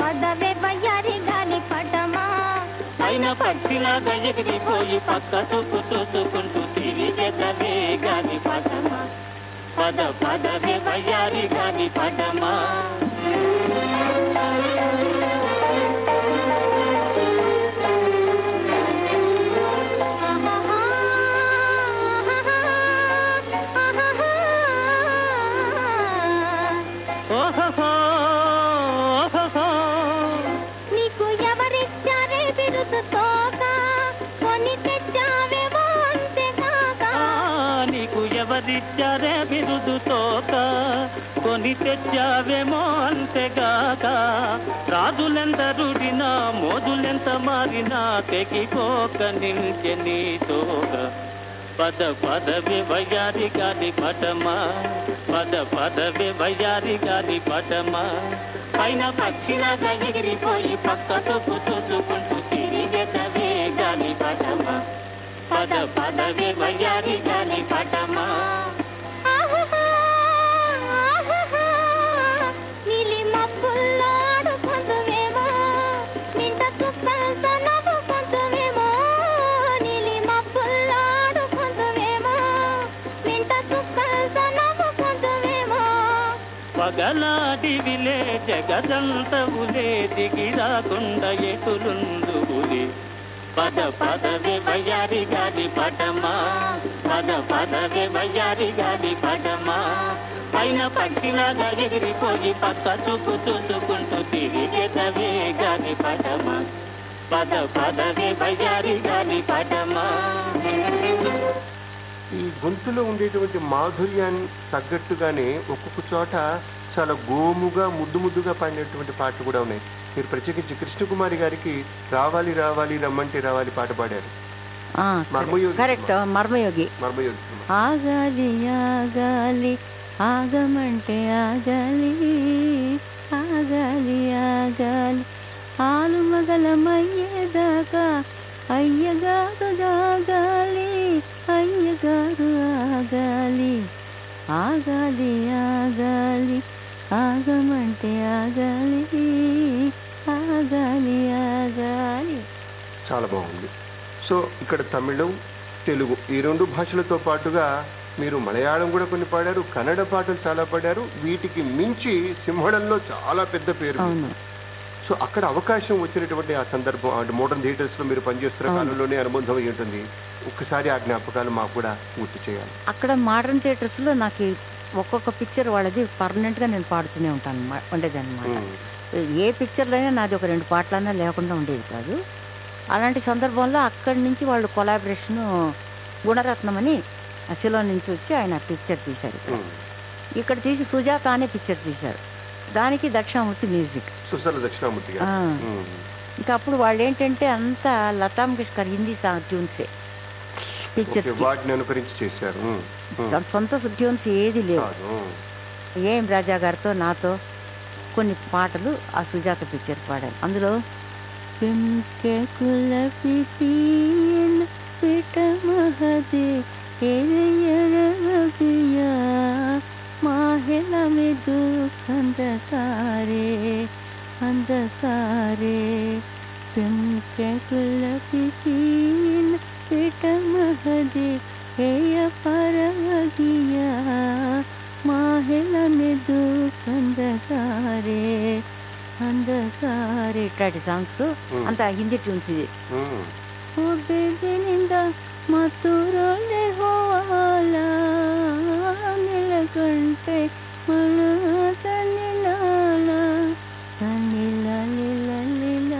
పదవే వయ్యారి గాలి పటమా? అయిన పక్షిలాగా ఎగిరిపోయి పక్క చూపు చూసుకుంటూ తిరిగెదవే గాని పటమా. పద పదవే వయ్యారి గాని పటమా. తెచ్చావేమో అంతేగాక. రాజులెందరుడినా మోజులెంత మారినా తెగిపోక నిల్చె నీతో పద పదవి వయ్యారి గాలి పటమా. పద పదవి వయ్యారి గాలి పటమా. పైన పక్షిలాగా ఎగిరిపోయి పక్క చూపు చూసుకుంటూ తిరిగెదవే గాలి పటమా. పద పదవి వయ్యారి గాలి పటమా. జగదంతవులే దిగిరాకుండా ఎటులుందువులే? పద పదవి వయ్యారి గాలి పటమా? పద పదవి వయ్యారి గాలి పటమా? పైన పక్షిలాగా ఎగిరిపోయి పక్క చూపు చూసుకుంటూ తిరిగేదవే గాలి పటమా? పద పదవి వయ్యారి గాలి పటమా? ఈ గొంతులో ఉండేటువంటి మాధుర్యాన్ని తగ్గట్టుగానే ఒక్కొక్క చోట చాలా గోముగా ముద్దు ముద్దుగా పాడినటువంటి పాటలు కూడా ఉన్నాయి. మీరు ప్రత్యేకించి కృష్ణకుమారి గారికి రావాలి రావాలి రమ్మంటే రావాలి పాట పాడారు. కరెక్ట్. మర్మయోగి. ఆగాలి ఆగాలి ఆగమంటే ఆగాలి ఆగాలి ఆగాలి. ఆలు మగలమయ్యేదాకా అయ్యగారు ఆగాలి అయ్యగారు ఆగాలి. ఆగాలి ఆగాలి. ఆగమంటే ఆగాలి ఆగాలి ఆగాలి చాలా బాగుంది. సో ఇక్కడ తమిళం తెలుగు ఈ రెండు భాషలతో పాటుగా మీరు మలయాళం కూడా కొన్ని పాడారు కన్నడ పాటలు చాలా పాడారు వీటికి మించి సింహళంలో చాలా పెద్ద పేరు. అవును. సో అక్కడ అవకాశం వచ్చినటువంటి ఆ సందర్భం అంటే మోడర్న్ థియేటర్స్లో మీరు పనిచేస్తున్న. కాలంలోనే అనుబంధం అయి ఉంటుంది ఒక్కసారి ఆ జ్ఞాపకాలు మాకు కూడా గుర్తు చేయాలి. అక్కడ మోడర్న్ థియేటర్స్లో నాకు ఈ ఒక్కొక్క పిక్చర్ వాళ్ళది పర్మనెంట్గా నేను పాడుతూనే ఉంటాను ఉండేదన్నమాట. ఏ పిక్చర్లో అయినా నాది ఒక రెండు పాటలన్నా లేకుండా ఉండేది కాదు. అలాంటి సందర్భంలో అక్కడి నుంచి వాళ్ళు కొలాబరేషన్ గుణరత్నం అని అసలు నుంచి వచ్చి ఆయన పిక్చర్ తీశారు ఇక్కడ. తీసి సుజాత అనే పిక్చర్ తీశారు. దానికి దక్షిణామూర్తి మ్యూజిక్ దక్షిణామూర్తి. ఇంకా అప్పుడు వాళ్ళు ఏంటంటే అంతా లతా మంగేష్కర్ హిందీ సాంగ్ ట్యూన్సే పిక్చర్ ఓకే, వాటిని అనుకరించి చేశారు. ఉమ్. సొంత ట్యూన్స్ ఏది ఉమ్. ఏం రాజా గారితో నాతో కొన్ని పాటలు ఆ సుజాత పిక్చర్ పాడారు అందులో కులపిపియన్ పిట మహదే ಹೇಯ ಪರವಗಿಯ ಮಾಹಿಳನೆದು ಕಂದಸಾರೆ ಅಂದಸಾರೆ ఇట్లాంటి సాంగ్స్ అంత హిందీ ట్యూన్స్ ఇది ఓ బేబినింద మతురోలే హోలా నిలకంటే మనసని లాలా తని లలిల లిల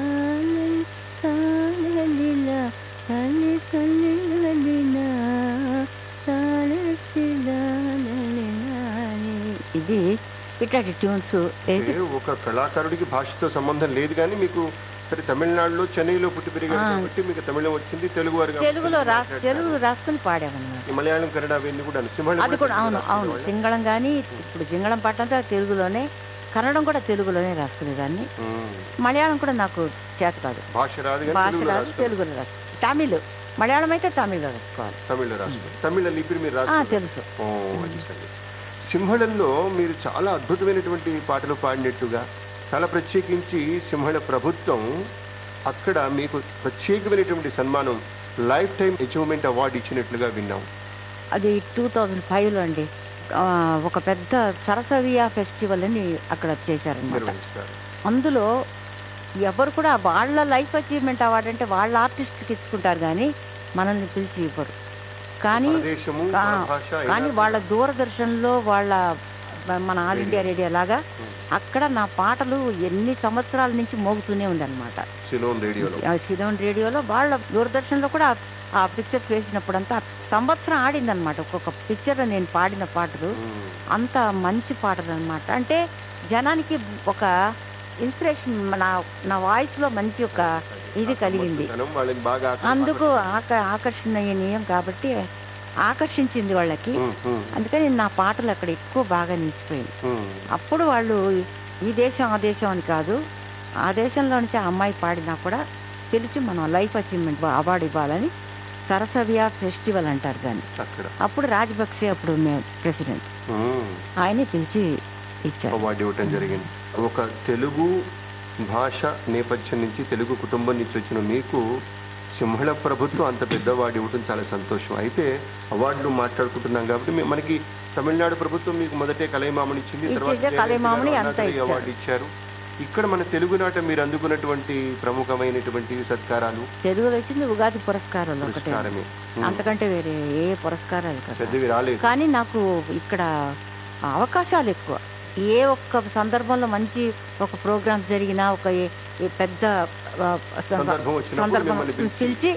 తని లలిల తని తని లలిలా ఇది ఇట్లాంటి ట్యూన్స్ ఒక కళాకారుడికి భాషతో సంబంధం లేదు కానీ మీకు సరే తమిళనాడులో చెన్నైలో పుట్టి పెరిగారు. కాబట్టి మీకు తమిళం వచ్చింది తెలుగు వారు తెలుగులో. తెలుగు రాసుకొని పాడామన్నమాట. ఈ మలయాళం కన్నడ అవన్నీ కూడా అది కూడా అవును అవును. సింగళం కానీ ఇప్పుడు సింగళం పాట అంతా తెలుగులోనే కన్నడం కూడా తెలుగులోనే రాసుకునేదాన్ని. మలయాళం కూడా నాకు చేత కాదు. భాష రాదు భాష రాదు. తెలుగులో రాసు తమిళ్. మలయాళం అయితే తమిళ్ళో రాసుకోవాలి. తమిళ్ళో రాస్తారు తమిళ లిపిని మీరు తెలుసు. సింహళంలో మీరు చాలా అద్భుతమైనటువంటి పాటలు పాడినట్టుగా చాలా ప్రత్యేకించి సింహళ ప్రభుత్వం అక్కడ మీకు ప్రత్యేకమైనటువంటి సన్మానం లైఫ్ టైం అచీవ్మెంట్ అవార్డు ఇచ్చినట్లుగా విన్నాం. అది టూ థౌజండ్ ఫైవ్లో అండి. ఒక పెద్ద సరసవియా ఫెస్టివల్ అని అక్కడ నిర్వహిస్తారు. అందులో ఎవరు కూడా వాళ్ళ లైఫ్ అచీవ్మెంట్ అవార్డు అంటే వాళ్ళ ఆర్టిస్ట్కి ఇచ్చుకుంటారు కానీ మనల్ని పిలిచి ఇవ్వరు కానీ కానీ వాళ్ళ దూరదర్శన్లో వాళ్ళ మన ఆల్ ఇండియా రేడియో లాగా అక్కడ నా పాటలు ఎన్ని సంవత్సరాల నుంచి మోగుతూనే ఉందన్నమాట. సిలోన్ రేడియోలో. సిలోన్ రేడియోలో వాళ్ళ దూరదర్శన్లో కూడా ఆ- పిక్చర్స్ వేసినప్పుడంతా సంవత్సరం ఆడిందనమాట ఒక్కొక్క పిక్చర్లో నేను పాడిన పాటలు. అంత మంచి పాటలు అనమాట అంటే జనానికి ఒక ఇన్స్పిరేషన్ నా నా వాయిస్లో మంచి ఒక ఇది కలిగింది. అందుకు ఆక ఆకర్షణీయం కాబట్టి ఆకర్షించింది వాళ్ళకి. అందుకని నా పాటలు అక్కడ ఎక్కువ బాగా నిలిచిపోయింది. అప్పుడు వాళ్ళు ఈ దేశం ఆ దేశం అని కాదు ఆ దేశంలో నుంచి ఆ అమ్మాయి పాడినా కూడా పిలిచి మనం లైఫ్ అచీవ్మెంట్ అవార్డు ఇవ్వాలని సరసవియా ఫెస్టివల్ అంటారు దాన్ని. అప్పుడు రాజపక్సే అప్పుడు ప్రెసిడెంట్. ఉమ్. ఆయనే పిలిచి ఇచ్చారు. అవార్డు ఇవ్వటం జరిగింది. ఒక తెలుగు భాష నేపథ్యం నుంచి తెలుగు కుటుంబం నుంచి వచ్చిన మీకు సింహళ ప్రభుత్వం అంత పెద్ద అవార్డు ఇవ్వటం చాలా సంతోషం. అయితే అవార్డులు మాట్లాడుకుంటున్నాం కాబట్టి మనకి తమిళనాడు ప్రభుత్వం మీకు మొదటే కలైమామని ఇచ్చింది తర్వాత. అవార్డు ఇచ్చారు. ఇక్కడ మన తెలుగునాట మీరు అందుకున్నటువంటి ప్రముఖమైనటువంటి సత్కారాలు? తెలుగులో వచ్చింది ఉగాది పురస్కారమే. ఉమ్. అంతకంటే వేరే ఏ పురస్కారాలు కదా. పెద్దవి రాలేదు. కానీ నాకు ఇక్కడ అవకాశాలు ఎక్కువ. ఏ ఒక్క సందర్భంలో మంచి ఒక ప్రోగ్రామ్ జరిగినా ఒక పెద్ద సందర్భం పిలిచి-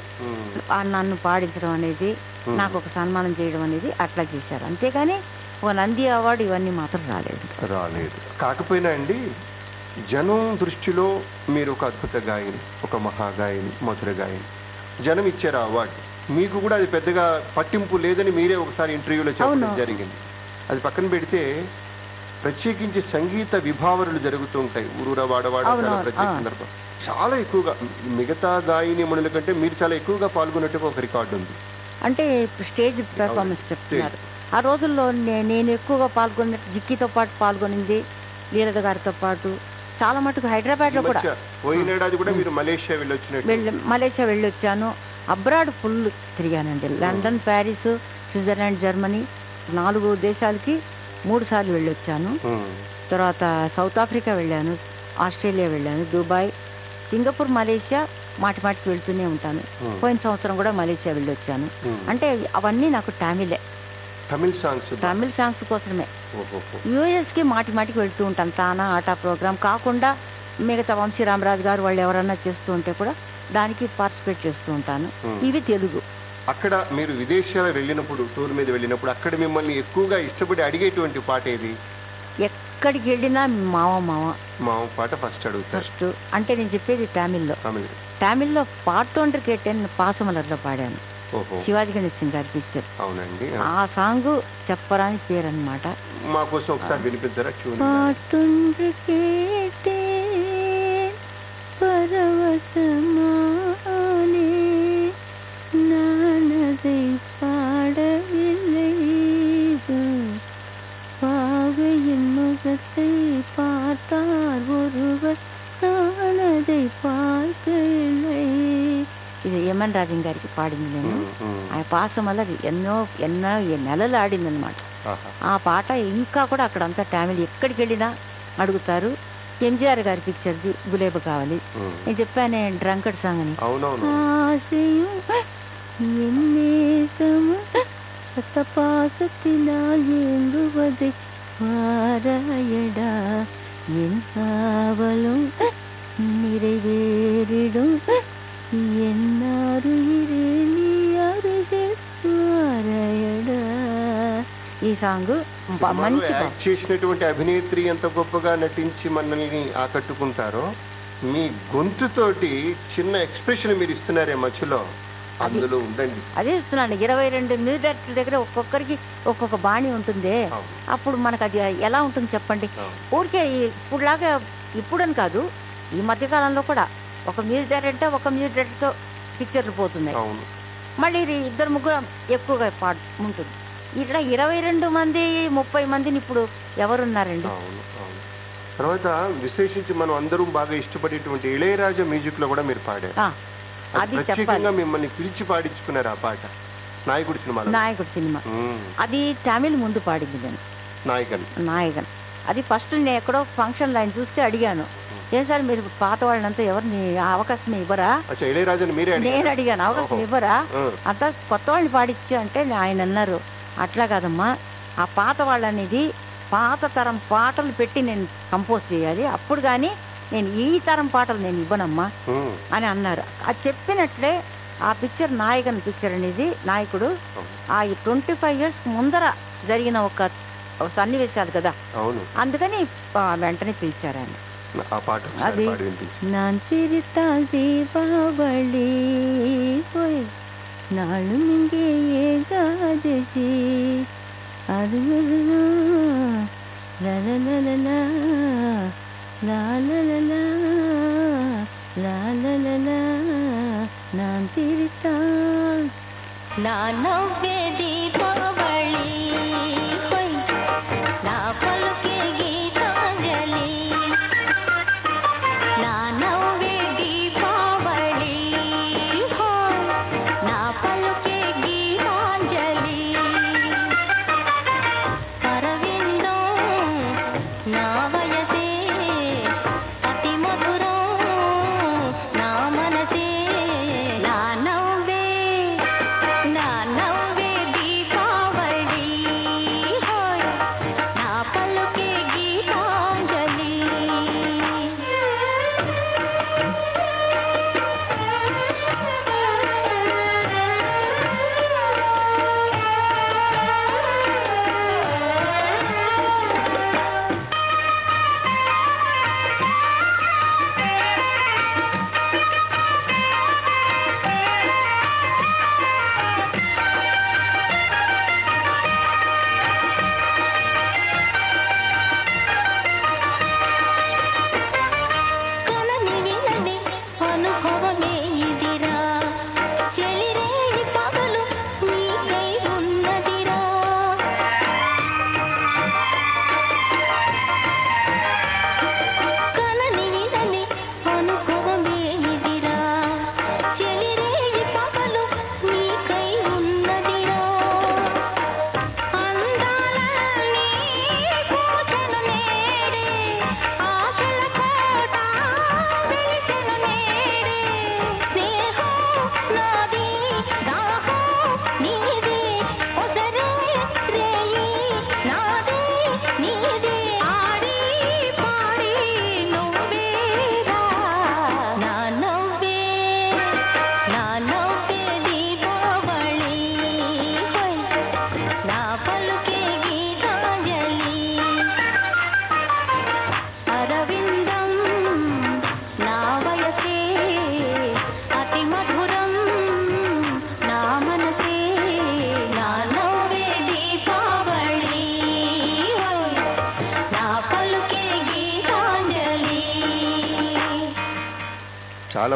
నన్ను పాడించడం అనేది. నాకు ఒక సన్మానం చేయడం అనేది అట్లా చేశారు. అంతేగాని ఒక నంది అవార్డు ఇవన్నీ మాత్రం రాలేదు. రాలేదు. కాకపోయినా అండి జనం దృష్టిలో మీరు ఒక అద్భుత గాయని ఒక మహాగాయని మధుర గాయని జనం ఇచ్చారు అవార్డు. మీకు కూడా అది పెద్దగా పట్టింపు లేదని మీరే ఒకసారి ఇంటర్వ్యూలో చెప్పడం. జరిగింది. అది పక్కన పెడితే ప్రత్యేకించి సంగీత విభావరులు జరుగుతూ ఉంటాయి. ఊరూర వాడవాడ చాలా. ప్రత్యేక. సందర్భం. చాలా ఎక్కువగా మిగతా గాయని మణుల కంటే మీరు చాలా ఎక్కువగా పాల్గొన్నట్టుగా ఒక రికార్డు ఉంది. అంటే స్టేజ్ పెర్ఫార్మెన్స్ చెప్తున్నారు. ఆ రోజుల్లో నేను ఎక్కువగా పాల్గొన్న జిక్కితో పాటు పాల్గొనింది లీలత గారితో పాటు. చాలా మటుకు హైదరాబాద్లో కూడా పోయినేడాది కూడా మీరు మలేషియా వెళ్ళొచ్చినట్టు. వెళ్ళి మలేషియా వెళ్ళొచ్చాను. Abroad full తిరిగానండి. London Paris Switzerland Germany. నాలుగు దేశాలకి మూడు సార్లు వెళ్ళొచ్చాను. తర్వాత సౌత్ ఆఫ్రికా వెళ్ళాను ఆస్ట్రేలియా వెళ్ళాను దుబాయ్ సింగపూర్ మలేషియా మాటి మాటికి వెళ్తూనే ఉంటాను. పోయిన సంవత్సరం కూడా మలేషియా వెళ్ళొచ్చాను. అంటే అవన్నీ నాకు తమిళే తమిళ్ సాంగ్స్ తమిళ సాంగ్స్ కోసమే. యూఎస్కి మాటి మాటికి వెళ్తూ ఉంటాను తానా ఆటా ప్రోగ్రామ్ కాకుండా మిగతా వంశీ రామరాజు గారు వాళ్ళు ఎవరన్నా చేస్తూ ఉంటే కూడా దానికి పార్టిసిపేట్ చేస్తూ ఉంటాను. ఇవి తెలుగు అక్కడ మీరు విదేశాలు వెళ్ళినప్పుడు టూర్ మీద వెళ్ళినప్పుడు అక్కడ మిమ్మల్ని ఎక్కువగా ఇష్టపడి అడిగేటువంటి పాట ఏది? ఎక్కడికి వెళ్ళినా మావ మావ. మావ పాట ఫస్ట్ అడుగుతారు. ఫస్ట్. అంటే నేను చెప్పేది తమిళ్ళో. తమిళ్. పాట పాటోండర్ కేటన్ పాసమలర్లో పాడాను. శివాజీ గణేశన్ గారి పిక్చర్ అవునండి. ఆ. సాంగ్ చెప్పరాని పేరు అనమాట మాకోసం ఒకసారి వినిపిస్తారా పాటోండర్ కేటే పరవశమానే பரவசமானே நான் அதை பாடவில்லை பாவையின் முகத்தை பார்த்தார் ஒருவர் நான் அதை பார்க்கவில்லை ఇది యమన్ రాజన్ గారికి పాడింది నేను ఉమ్, ఉమ్. ఆ పాసం వల్ల అది ఎన్నో ఎన్నో నెలలు ఆడింది అనమాట ఆహా. ఆ పాట ఇంకా కూడా అక్కడ అంతా ఫ్యామిలీ ఎక్కడికి వెళ్ళినా అడుగుతారు ఎంజిఆర్ గారి పిక్చర్ది గులేబ కావాలి ఉమ్. నేను చెప్పానే డ్రంకడ్ సాంగ్ అని అవునవును ஆசையும் என் நேசமும் சத்தபாசத்தினால் ஏங்குவதை பாராயடா என் காவலும் நிறைவேறிடும் என்னாருயிரே நீ அருகில் வாராயடா ఈ సాంగ్ సినిమాలో మంచి పాట. యాక్ట్ చేసినటువంటి అభినేత్రి ఎంత గొప్పగా నటించి మనల్ని ఆకట్టుకుంటారో మీ గొంతుతోటి చిన్న ఎక్స్ప్రెషన్ మీరు ఇస్తున్నారే మధ్యలో అందులో ఉందండి. అదే ఇస్తున్నాను ఇరవై రెండు డైరెక్టర్ దగ్గర ఒక్కొక్కరికి ఒక్కొక్క బాణి ఉంటుంది. అప్పుడు మనకు అది ఎలా ఉంటుంది చెప్పండి. ఊరికే ఇప్పుడులాగా ఇప్పుడని కాదు ఈ మధ్యకాలంలో కూడా ఒక మ్యూజిక్ డైరెక్టర్ ఒక మ్యూజిక్ డైరెక్టర్తో పిక్చర్లు పోతున్నాయి. మళ్ళీ ఇది ఇద్దరు ముగ్గురు ఎక్కువగా పాడు ఉంటుంది. ఇట్లా ఇరవై రెండు మంది ముప్పై మందిని ఇప్పుడు ఎవరున్నారండి? తర్వాత విశేషించి మనం అందరం బాగా ఇష్టపడేటువంటి ఇళయరాజా మ్యూజిక్లో కూడా మీరు పాడారు. ఆ, అది చెప్పాలి. మిమ్మల్ని పిలిచి పాడించుకున్నారు ఆ పాట. నాయకుడి సినిమాలో. నాయకుడు సినిమా. అది తమిళ్ ముందు పాడింది నేను. నాయకన్. నాయకన్. అది ఫస్ట్ నేను ఎక్కడో ఫంక్షన్ లైన్ చూస్తే అడిగాను. ఏం సార్ మీరు పాత వాళ్ళంతా ఎవరిని అవకాశం ఇవ్వరా? నేను? అడిగాను. అవకాశం. ఇవ్వరా? అంతా కొత్త వాళ్ళని పాడించు అంటే ఆయన అన్నారు. అట్లా కాదమ్మా. ఆ పాత వాళ్ళనేది పాత తరం పాటలు పెట్టి నేను కంపోజ్ చేయాలి. అప్పుడు కానీ నేను ఈ తరం పాటలు నేను ఇవ్వనమ్మా అని అన్నారు. అది చెప్పినట్లే ఆ పిక్చర్ నాయకన్ పిక్చర్ అనేది నాయకుడు ఆ ట్వంటీ ఫైవ్ ఇయర్స్ ముందర జరిగిన ఒక సన్నివేశాలు కదా. అందుకని వెంటనే పిలిచారు ఆయన. అది నాన్ నాడు అది ఏ అది லாலலலா லாலலலா நான் சிரித்தால் நான் நவ்வே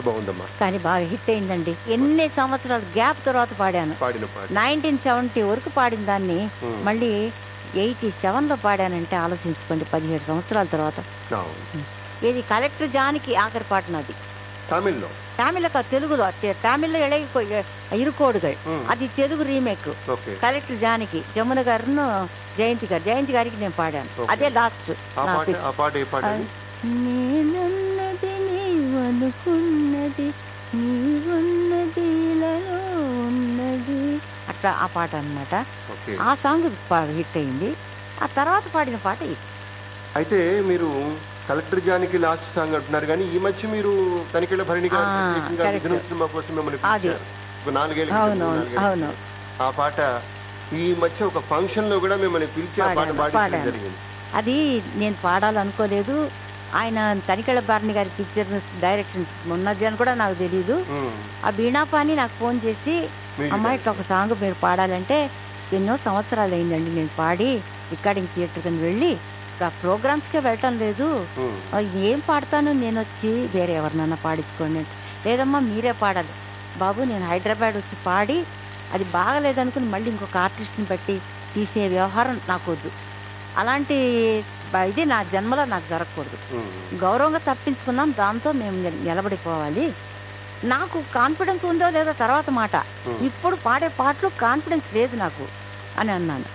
చాలా బాగుందమ్మా. కానీ బాగా హిట్ అయిందండి. ఎన్ని సంవత్సరాలు గ్యాప్ తర్వాత పాడాను. పాడిన పాట. నైన్టీన్ సెవెంటీ వరకు పాడిన దాన్ని. మళ్ళీ ఎయిటీ సెవెన్లో పాడానంటే ఆలోచించుకోండి పదిహేడు సంవత్సరాల తర్వాత. ఇది కలెక్టర్ జానికి ఆఖరి పాట నాది. తమిళ్ళో. తమిళ తెలుగులో. తమిళ్ళో ఎడగి ఇరుకోడుగా. అది తెలుగు రీమేక్. కలెక్టర్ జానికి జమున గారును జయంతి గారు జయంతి గారికి నేను పాడాను. అదే లాస్ట్ పాట నీవనుకున్నది నీవున్నది ఇలాలో ఉన్నది. అట్లా ఆ పాట అన్నమాట. ఓకే. ఆ సాంగ్ హిట్ అయింది. ఆ తర్వాత పాడిన పాట ఇది. అయితే మీరు కలెక్టర్ జానికి లాస్ట్ సాంగ్ అంటున్నారు కానీ ఈ మధ్య మీరు తనిఖీల భరణి గారు సినిమా కోసం మిమ్మల్ని నాలుగేళ్ళ. ఆ పాట ఈ మధ్య ఒక ఫంక్షన్లో కూడా మిమ్మల్ని పిలిచి ఆ పాట పాడించడం. జరిగింది. అది నేను పాడాలనుకోలేదు. ఆయన తనికెళ్ళ బారిని గారి పిక్చర్ డైరెక్షన్ ఉన్నది అని కూడా నాకు తెలియదు. ఆ బీణాపాని నాకు ఫోన్ చేసి అమ్మాయి. ఇట్లా ఒక సాంగ్ మీరు పాడాలంటే ఎన్నో సంవత్సరాలు అయిందండి నేను పాడి రికార్డింగ్ థియేటర్ కింద వెళ్ళి ఆ ప్రోగ్రామ్స్కే వెళ్ళటం లేదు. ఏం పాడతాను నేను వచ్చి వేరే ఎవరినన్నా పాడించుకోండి లేదమ్మా మీరే పాడాలి. బాబు నేను హైదరాబాద్ వచ్చి పాడి అది బాగలేదనుకుని మళ్ళీ ఇంకొక ఆర్టిస్ట్ని బట్టి తీసే వ్యవహారం నాకు వద్దు అలాంటి ఇది నా జన్మలో నాకు జరగకూడదు. గౌరవంగా తప్పించుకున్నాం దాంతో మేము నిల- నిలబడిపోవాలి. నాకు కాన్ఫిడెన్స్ ఉందో లేదో తర్వాత మాట. ఇప్పుడు పాడే పాటలు కాన్ఫిడెన్స్ లేదు నాకు అని అన్నాను.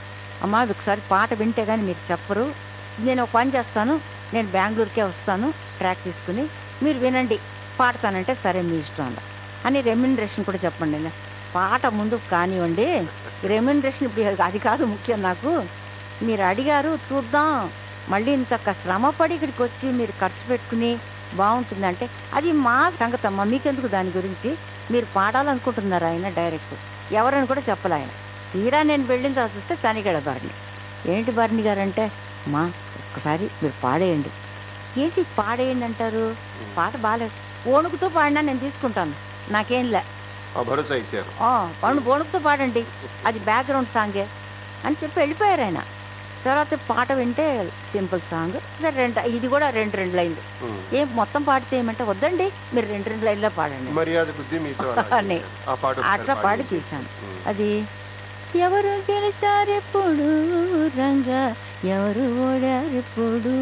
అమ్మా ఒకసారి పాట వింటే కానీ మీరు చెప్పరు. నేను ఒక పని చేస్తాను నేను బెంగళూరుకే వస్తాను ట్రాక్ తీసుకుని మీరు వినండి పాడతానంటే సరే మీ ఇష్టం అని రెమ్యునరేషన్ కూడా చెప్పండి. పాట ముందు కానివ్వండి రెమ్యునరేషన్ ఇప్పుడు అది కాదు ముఖ్యం నాకు. మీరు అడిగారు చూద్దాం. మళ్ళీ ఇంత శ్రమపడి ఇక్కడికి వచ్చి మీరు ఖర్చు పెట్టుకుని బాగుంటుందంటే అది మా సంగతి అమ్మా. మీకెందుకు దాని గురించి? మీరు పాడాలనుకుంటున్నారు ఆయన డైరెక్ట్. ఎవరని కూడా చెప్పలే ఆయన. తీరా నేను వెళ్ళిన తర్వాత చూస్తే తనిగడ బారిని. ఏంటి బారిని గారు అంటే మా ఒక్కసారి మీరు పాడేయండి. ఏంటి పాడేయండి అంటారు? పాట బాగాలేదు ఓణుకుతో పాడినా నేను తీసుకుంటాను. నాకేం లే. భరోసా ఇచ్చారు. పండు ఓణుకుతో పాడండి. అది బ్యాక్గ్రౌండ్ సాంగే. అని చెప్పి వెళ్ళిపోయారు ఆయన. తర్వాత పాట వింటే సింపుల్ సాంగ్. రెండు ఇది కూడా రెండు రెండు లైన్లు. ఏం మొత్తం పాడితే ఏమంటే వద్దండి మీరు రెండు రెండు లైన్లో పాడండి. అట్లా పాడి. ఉమ్. అది ఎవరు గెలిచారెప్పుడు రంగా ఎవరు ఓడారెప్పుడు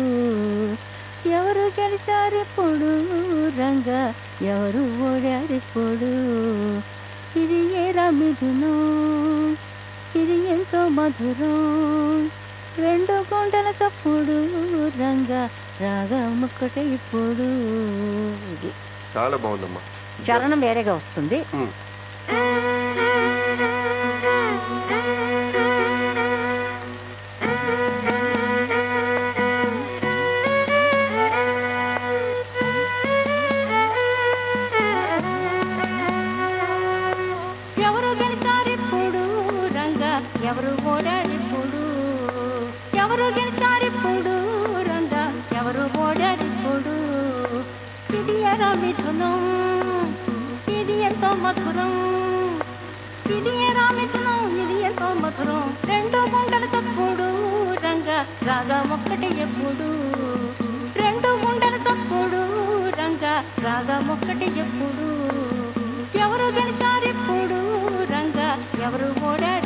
ఎవరు గెలిచారెప్పుడు రంగా ఎవరు ఓడారెప్పుడు ఇది ఏ రమిదును? ఇది ఎంతో మధురం? రెండు గుండెల తప్పుడు రంగా రాగం ఒక్కటే ఇప్పుడు ఇది చాలా బాగుందమ్మా చరణం వేరేగా వస్తుంది మధురం ఇది ఎరా మిథునం ఇది ఎంతో మధురం రెండు గుండెల తప్పుడు రంగా రాగా ఒక్కటి ఎప్పుడు. రెండు గుండెల తప్పుడు రంగా రాగా ఒక్కటి ఎప్పుడు. ఎవరు గెలిచారు గెలిచారిప్పుడు రంగా ఎవరు ఓడారు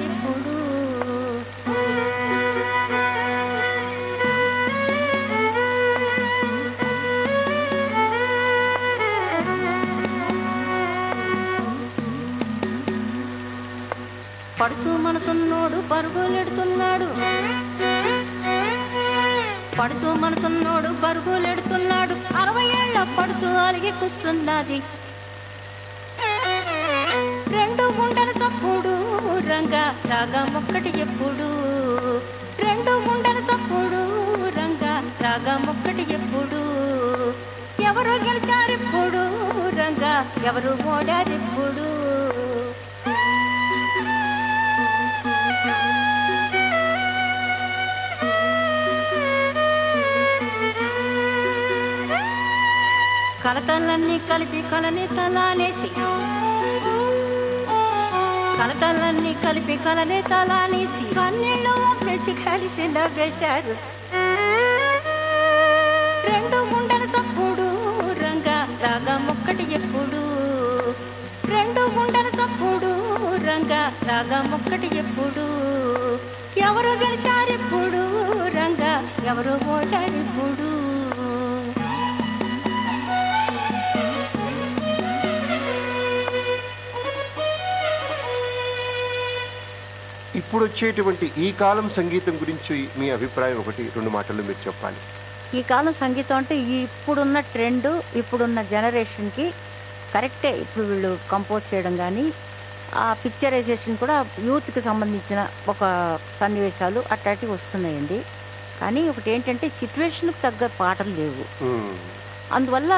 మనసున్నోడు పరుగులెడుతున్నాడు పడుతూ మనసున్నోడు పరుగులెడుతున్నాడు అరవై ఏళ్ళ పడుతూ అలిగి కూర్చున్నది. రెండు ముండలు తప్పుడు రంగా రాగం ఒక్కటి ఎప్పుడు. రెండు ముండలు తప్పుడు రంగా రాగం ఒక్కటి ఎప్పుడు. ఎవరు గెలిచారిప్పుడు రంగా ఎవరు ఓడారిప్పుడు కలతలన్నీ కలిపి కలని తలానేసి కలతలన్నీ కలిపి కలనే తలానేసి కన్నీళ్ళు ఒప్పేసి కలిసి నవ్వేశారు రెండు ముండలు తప్పుడు రంగా రాగం ఒక్కటి ఎప్పుడు రంగా ఎప్పుడు? ఎవరు రంగా ఎవరు ఓటారెప్పుడు ఇప్పుడు వచ్చేటువంటి ఈ కాలం సంగీతం గురించి మీ అభిప్రాయం ఒకటి రెండు మాటలు మీరు చెప్పాలి. ఈ కాలం సంగీతం అంటే ఇప్పుడున్న ట్రెండ్ ఇప్పుడున్న జనరేషన్కి కరెక్టే. ఇప్పుడు వీళ్ళు కంపోజ్ చేయడం కానీ ఆ పిక్చరైజేషన్ కూడా యూత్కి సంబంధించిన ఒక సన్నివేశాలు అట్లాంటివి వస్తున్నాయండి. కానీ ఒకటి ఏంటంటే సిచ్యువేషన్కి తగ్గ పాటలు లేవు. అందువల్ల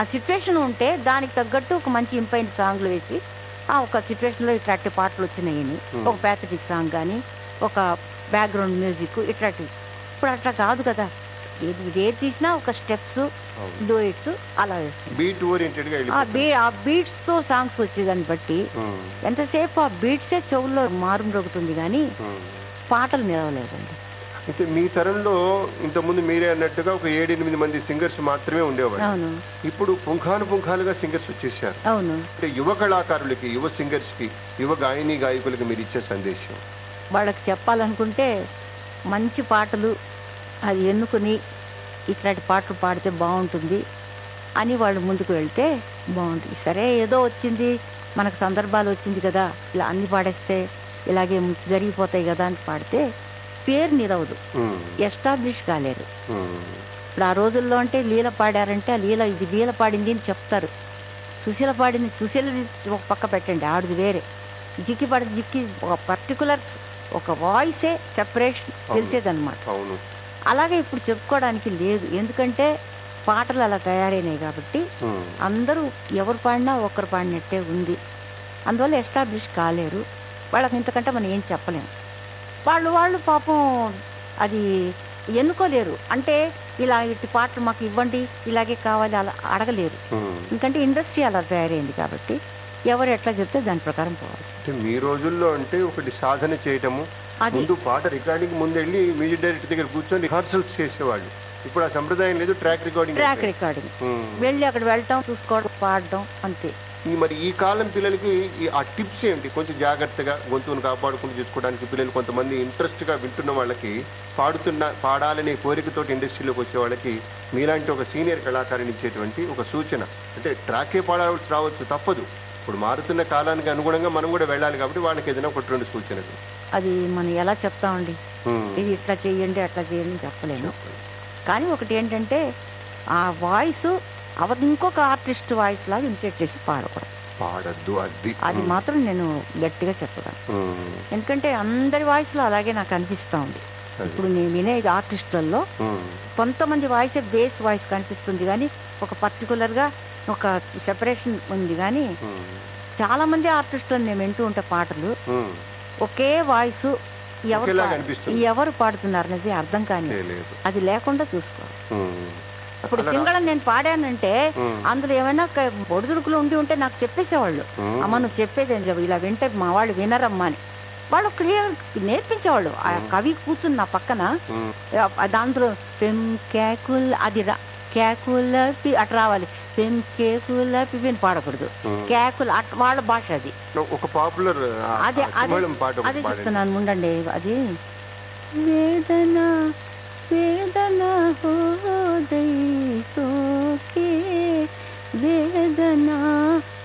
ఆ సిచ్యువేషన్ ఉంటే దానికి తగ్గట్టు ఒక మంచి ఇంపైన సాంగ్లు వేసి ఆ ఒక సిచ్యువేషన్లో ఇట్లాంటి పాటలు వచ్చినాయని. ఒక ప్యాథటిక్ సాంగ్ కానీ ఒక బ్యాక్గ్రౌండ్ మ్యూజిక్ ఇట్లాంటివి. ఇప్పుడు అట్లా కాదు కదా. ఏది తీసినా ఒక స్టెప్స్. డూయిట్స్ అలా వేస్తుంది బీట్ ఓరియంటెడ్ ఆ వెళ్ళిపోతుంది. బీ ఆ బీట్స్తో సాంగ్స్ వచ్చేదాన్ని బట్టి ఎంతసేపు ఆ బీట్సే చెవుల్లో మారుమ్రోగుతుంది కానీ. పాటలు నిలవలేదండి అయితే మీ తరంలో ఇంతకుముందు మీరే అన్నట్టుగా ఒక ఏడెనిమిది మంది సింగర్స్ మాత్రమే అవును. ఇప్పుడు పుంఖాను పుంఖాలుగా సింగర్స్ వచ్చేసారు. అవును. అంటే యువ కళాకారులకి యువ సింగర్స్కి యువ గాయని గాయకులకి మీరు ఇచ్చే సందేశం? వాళ్ళకి చెప్పాలనుకుంటే మంచి పాటలు అది ఎన్నుకుని ఇట్లాంటి పాటలు పాడితే బాగుంటుంది అని వాళ్ళు ముందుకు వెళ్తే బాగుంటుంది. సరే ఏదో వచ్చింది మనకు సందర్భాలు వచ్చింది కదా ఇలా అన్ని పాడేస్తే ఇలాగే జరిగిపోతాయి కదా అని పాడితే పేరు నిలవదు ఉమ్, ఎస్టాబ్లిష్ కాలేరు ఉమ్, ఇప్పుడు ఆ రోజుల్లో అంటే లీల పాడారంటే ఆ లీల ఇది లీల పాడింది అని చెప్తారు. సుశీల పాడింది సుశీల ఒక పక్క పెట్టండి ఆడిది వేరే. జిక్కి పాడింది జిక్కి ఒక పర్టికులర్ ఒక వాయిసే సెపరేషన్ తెలిసేదన్నమాట. అలాగే ఇప్పుడు చెప్పుకోవడానికి లేదు. ఎందుకంటే పాటలు అలా తయారైనాయి కాబట్టి అందరూ ఎవరు పాడినా ఒకరు పాడినట్టే ఉంది. అందువల్ల ఎస్టాబ్లిష్ కాలేరు. వాళ్ళకి ఇంతకంటే మనం ఏం చెప్పలేము వాళ్ళు వాళ్ళు పాపం అది ఎన్నుకోలేరు. అంటే ఇలా ఇటు పాటలు మాకు ఇవ్వండి ఇలాగే కావాలి అలా అడగలేరు. ఎందుకంటే ఇండస్ట్రీ అలా తయారైంది కాబట్టి ఎవరు ఎట్లా చెప్తే దాని ప్రకారం పోవాలి. మీ రోజుల్లో అంటే ఒకటి సాధన చేయటము ముందు పాట రికార్డింగ్ ముందు వెళ్ళి మ్యూజిక్ డైరెక్టర్ దగ్గర కూర్చొని రిహార్సల్స్ చేసేవాళ్ళు. ఇప్పుడు ఆ సంప్రదాయం లేదు ట్రాక్ రికార్డింగ్ ట్రాక్ రికార్డింగ్. వెళ్ళి అక్కడ వెళ్ళటం చూసుకోవడం పాడడం అంతే. ఈ మరి ఈ కాలం పిల్లలకి ఆ టిప్స్ ఏంటి కొంచెం జాగ్రత్తగా గొంతును కాపాడుకుని చూసుకోవడానికి పిల్లలు కొంతమంది ఇంట్రెస్ట్గా వింటున్న వాళ్ళకి పాడుతున్న పాడాలనే కోరికతోటి ఇండస్ట్రీలోకి వచ్చే వాళ్ళకి మీలాంటి ఒక సీనియర్ కళాకారుని ఇచ్చేటువంటి ఒక సూచన. అంటే ట్రాకే పాడాల్సి రావచ్చు తప్పదు. ఇప్పుడు మారుతున్న కాలానికి అనుగుణంగా మనం కూడా వెళ్ళాలి కాబట్టి వాళ్ళకి ఏదైనా ఒకటి రెండు సూచనలు. అది మనం ఎలా చెప్తామండి. ఇది ఇట్లా చేయండి అట్లా చేయండి చెప్పలేను కానీ ఒకటి ఏంటంటే ఆ వాయిస్ అవ ఇంకొక ఆర్టిస్ట్ వాయిస్ లాగా ఇమిటేట్ చేసి పాడకూడదు పాడద్దు అది. మాత్రం నేను గట్టిగా చెప్పగలను. ఎందుకంటే అందరి వాయిస్లో అలాగే నాకు అనిపిస్తూ ఉంది. ఇప్పుడు నేను వినే ఆర్టిస్టులలో. కొంతమంది వాయిస్ బేస్ వాయిస్ కనిపిస్తుంది కానీ ఒక పర్టికులర్గా ఒక సెపరేషన్ ఉంది కానీ. చాలా మంది ఆర్టిస్టులు నేను వింటూ ఉంటే పాటలు. ఒకే వాయిస్ ఎవరు. ఎవరు పాడుతున్నారు అనేది అర్థం కానీ అది లేకుండా చూసుకోవాలి. ఇప్పుడు సింగళం నేను పాడానంటే. అందులో ఏమైనా ఒక బొడుదుడుకులు ఉండి ఉంటే నాకు చెప్పేసేవాళ్ళు. అమ్మ నువ్వు చెప్పేది ఇలా వింటే మా వాళ్ళు వినరమ్మా అని వాళ్ళు క్లియర్ నేర్పించేవాళ్ళు ఆ. కవి కూర్చుని నా పక్కన దాంట్లో పెమ్ కేకుల్ అది కేకుల అటు రావాలి. పెమ్ కేకుల పిపిని పాడకూడదు. కేకుల అట్ వాళ్ళ భాష అది. ఒక పాపులర్ అదే అదే. చెప్తున్నాను ఉండండి అది. వేదన వేదన వేదన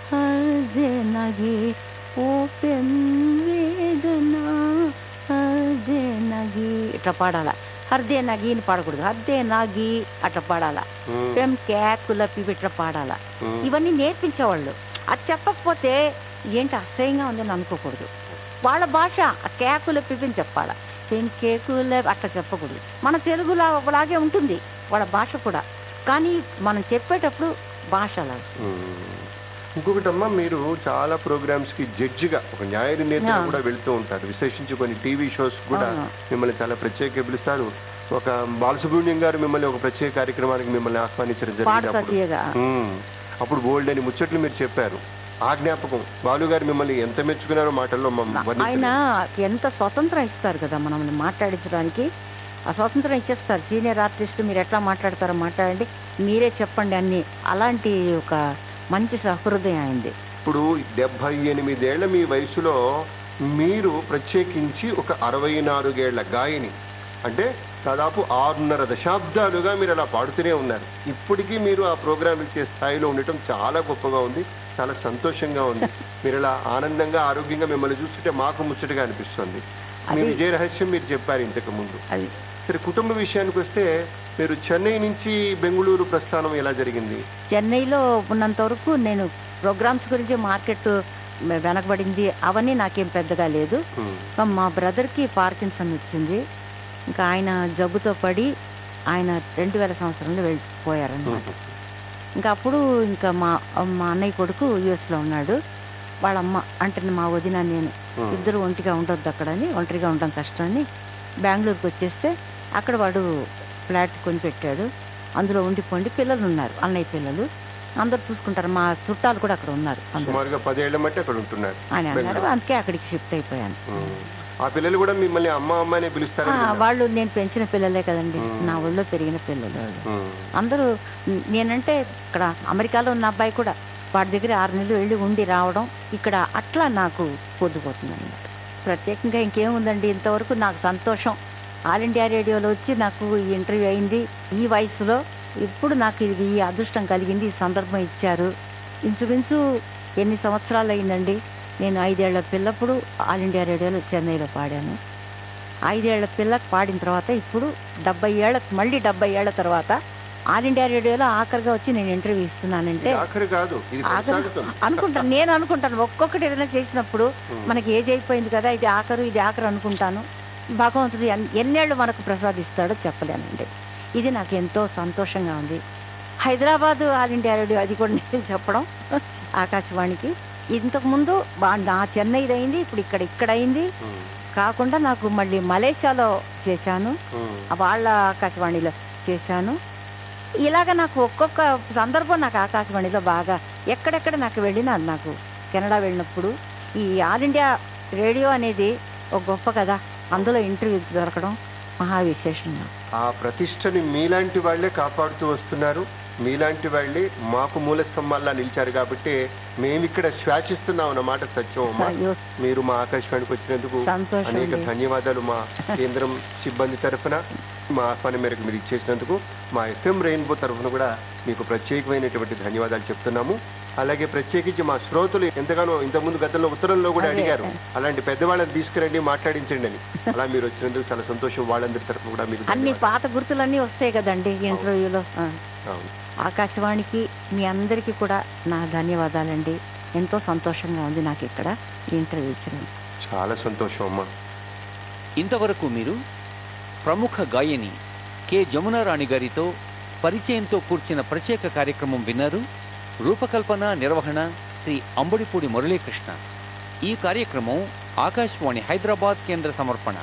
హర్దే నగి ఓపెం వేదన నగి ఇట్లా పాడాల? హర్దే నగి అని పాడకూడదు హర్దే నాగి అట్లా పాడాల. పెం కేకుల పివి ఇట్లా పాడాల. ఇవన్నీ నేర్పించేవాళ్ళు అది చెప్పకపోతే ఏంటి అసహ్యంగా ఉందని అనుకోకూడదు వాళ్ళ భాష ఆ కేకుల పిపిని చెప్పాల కేకుల అట్లా చెప్పకూడదు మన తెలుగులా ఒకలాగే ఉంటుంది వాళ్ళ భాష కూడా కానీ మనం చెప్పేటప్పుడు భాష అలా. ఇంకొకటమ్మా మీరు చాలా ప్రోగ్రామ్స్కి జడ్జిగా ఒక న్యాయ నిర్ణేతగా ఆ. కూడా వెళ్తూ ఉంటారు. విశేషించి కొన్ని టీవీ షోస్ కూడా. మిమ్మల్ని చాలా ప్రత్యేక పిలుస్తారు. ఒక బాలసుబ్రహ్మణ్యం గారు మిమ్మల్ని ఒక ప్రత్యేక కార్యక్రమానికి మిమ్మల్ని ఆహ్వానించడం జరిగింది అప్పుడు. బోల్డ్ అని ముచ్చట్లు మీరు చెప్పారు. ఆ జ్ఞాపకం బాలు గారు మిమ్మల్ని ఎంత మెచ్చుకున్నారో మాటల్లో ఆయన. ఎంత స్వతంత్రం ఇస్తారు కదా మనల్ని మాట్లాడించడానికి. ఆ స్వతంత్రం ఇచ్చేస్తారు. సీనియర్ ఆర్టిస్ట్ మీరు ఎట్లా మాట్లాడతారో మాట్లాడండి. మీరే చెప్పండి అన్ని. అలాంటి ఒక మంచి సహృదయం అయింది. ఇప్పుడు డెబ్బై ఎనిమిదేళ్ళ మీ వయసులో మీరు ప్రత్యేకించి ఒక అరవై నాలుగేళ్ళ గాయని అంటే దాదాపు ఆరున్నర దశాబ్దాలుగా మీరు అలా పాడుతూనే ఉన్నారు. ఇప్పటికీ మీరు ఆ ప్రోగ్రాం ఇచ్చే స్థాయిలో ఉండటం చాలా గొప్పగా ఉంది చాలా సంతోషంగా ఉంది. మీరు ఇలా ఆనందంగా ఆరోగ్యంగా మిమ్మల్ని చూస్తుంటే మాకు ముచ్చటగా అనిపిస్తుంది. మీ విజయ రహస్యం మీరు చెప్పారు ఇంతకు ముందు. అది. సరే కుటుంబ విషయానికి వస్తే మీరు చెన్నై నుంచి బెంగళూరు ప్రస్థానం ఎలా జరిగింది? చెన్నైలో ఉన్నంత వరకు నేను ప్రోగ్రామ్స్ గురించి మార్కెట్ వెనకబడింది. అవన్నీ నాకేం పెద్దగా లేదు. మా బ్రదర్కి పార్కిన్సన్ వచ్చింది. ఇంకా ఆయన జబ్బుతో పడి ఆయన రెండు వేల సంవత్సరంలో వెళ్ళిపోయారన్నమాట. ఉమ్, ఇంకా అప్పుడు ఇంకా మా మా అన్నయ్య కొడుకు యుఎస్లో ఉన్నాడు. వాళ్ళ అమ్మ అంటే మా వదిన నేను. ఇద్దరు ఒంటిగా ఉండొద్దు అక్కడని ఒంటరిగా ఉండడం కష్టమని బెంగళూరుకి వచ్చేస్తే అక్కడ వాడు ఫ్లాట్ కొని పెట్టాడు అందులో ఉండిపోండి పిల్లలు ఉన్నారు అన్నయ్య పిల్లలు. అందరు చూసుకుంటారు మా చుట్టాలు కూడా అక్కడ ఉన్నారు అందరూ. సుమారుగా పదేళ్ళ మట్టి అక్కడ ఉంటున్నారు. అని అన్నారు. అందుకే అక్కడికి షిఫ్ట్ అయిపోయాను. ఆ పిల్లలు కూడా మిమ్మల్ని అమ్మ పిలుస్తారు వాళ్ళు నేను పెంచిన పిల్లలే కదండి. నా ఒళ్ళో పెరిగిన పిల్లలు. అందరూ నేనంటే ఇక్కడ అమెరికాలో ఉన్న అబ్బాయి కూడా వాడి దగ్గర ఆరు నెలలు వెళ్ళి ఉండి రావడం ఇక్కడ అట్లా నాకు పొద్దుపోతుంది అనమాట ప్రత్యేకంగా ఇంకేముందండి? ఇంతవరకు నాకు సంతోషం. ఆల్ ఇండియా రేడియోలో వచ్చి నాకు ఈ ఇంటర్వ్యూ అయింది. ఈ వయసులో ఇప్పుడు నాకు ఇది ఈ అదృష్టం కలిగింది ఈ సందర్భం ఇచ్చారు. ఇంచుమించు ఎన్ని సంవత్సరాలు అయిందండి? నేను ఐదేళ్ళ పిల్లప్పుడు ఆల్ ఇండియా రేడియోలో చెన్నైలో పాడాను. ఐదేళ్ళ పిల్లకు పాడిన తర్వాత ఇప్పుడు డెబ్బై ఏళ్ళ మళ్ళీ డెబ్బై ఏళ్ళ తర్వాత ఆల్ ఇండియా రేడియోలో ఆఖరిగా వచ్చి నేను ఇంటర్వ్యూ ఇస్తున్నానంటే అనుకుంటాను నేను అనుకుంటాను. ఒక్కొక్కటి ఏదైనా చేసినప్పుడు. మనకి ఏజ్ అయిపోయింది కదా ఇది ఆఖరు ఇది ఆఖరు అనుకుంటాను. భగవంతుడు ఎన్- ఎన్నేళ్ళు మనకు ప్రసాదిస్తాడో చెప్పలేనండి. ఇది నాకు ఎంతో సంతోషంగా ఉంది. హైదరాబాద్ ఆల్ ఇండియా రేడియో అది కూడా నేను చెప్పడం ఆకాశవాణికి. ఇంతకుముందు నా చెన్నైది అయింది ఇప్పుడు ఇక్కడ ఇక్కడ అయింది. కాకుండా నాకు మళ్ళీ మలేషియాలో చేశాను. వాళ్ళ ఆకాశవాణిలో చేశాను. ఇలాగ నాకు ఒక్కొక్క సందర్భం నాకు ఆకాశవాణిలో బాగా ఎక్కడెక్కడ నాకు వెళ్ళినా నాకు కెనడా వెళ్ళినప్పుడు ఈ ఆల్ ఇండియా రేడియో అనేది ఒక గొప్ప కదా అందులో ఇంటర్వ్యూ దొరకడం మహా విశేషం ఆ ప్రతిష్టని మీలాంటి వాళ్ళే కాపాడుతూ వస్తున్నారు. మీలాంటి వాళ్ళే మాకు మూల స్తంభాల్లా నిలిచారు కాబట్టి మేమిక్కడ శ్వాసిస్తున్నాం అన్నమాట సత్యం అమ్మా అయ్యో మీరు మా ఆకాశవాణికి వచ్చినందుకు అనేక. ధన్యవాదాలు మా కేంద్రం సిబ్బంది తరఫున మా ఆహ్వానం మేరకు మీరు ఇచ్చేసినందుకు మా ఎఫ్ఎం రెయిన్బో తరఫున కూడా మీకు ప్రత్యేకమైనటువంటి ధన్యవాదాలు చెప్తున్నాము అలాగే ప్రత్యేకించి మా శ్రోతలు ఎంతగానో ఇంతకుముందు గతంలో ఉత్తరంలో కూడా. అడిగారు అలాంటి పెద్దవాళ్ళని తీసుకురండి మాట్లాడించండి అని అలా మీరు వచ్చినందుకు చాలా సంతోషం వాళ్ళందరి తరఫున కూడా మీకు అన్ని. పాత గుర్తులన్నీ వస్తాయి కదండి ఇంటర్వ్యూలో. అవును. ఆకాశవాణికి మీ అందరికీ కూడా నా ధన్యవాదాలండి. ఎంతో సంతోషంగా ఉంది నాకు ఇక్కడ ఈ ఇంటర్వ్యూ ఇచ్చినందుకు. చాలా సంతోషం అమ్మా. ఇంతవరకు మీరు ప్రముఖ గాయని కె. జమునారాణి గారితో పరిచయంతో కూర్చిన ప్రత్యేక కార్యక్రమం విన్నారు రూపకల్పన నిర్వహణ శ్రీ అంబడిపూడి మురళీకృష్ణ. ఈ కార్యక్రమం ఆకాశవాణి హైదరాబాద్ కేంద్ర సమర్పణ.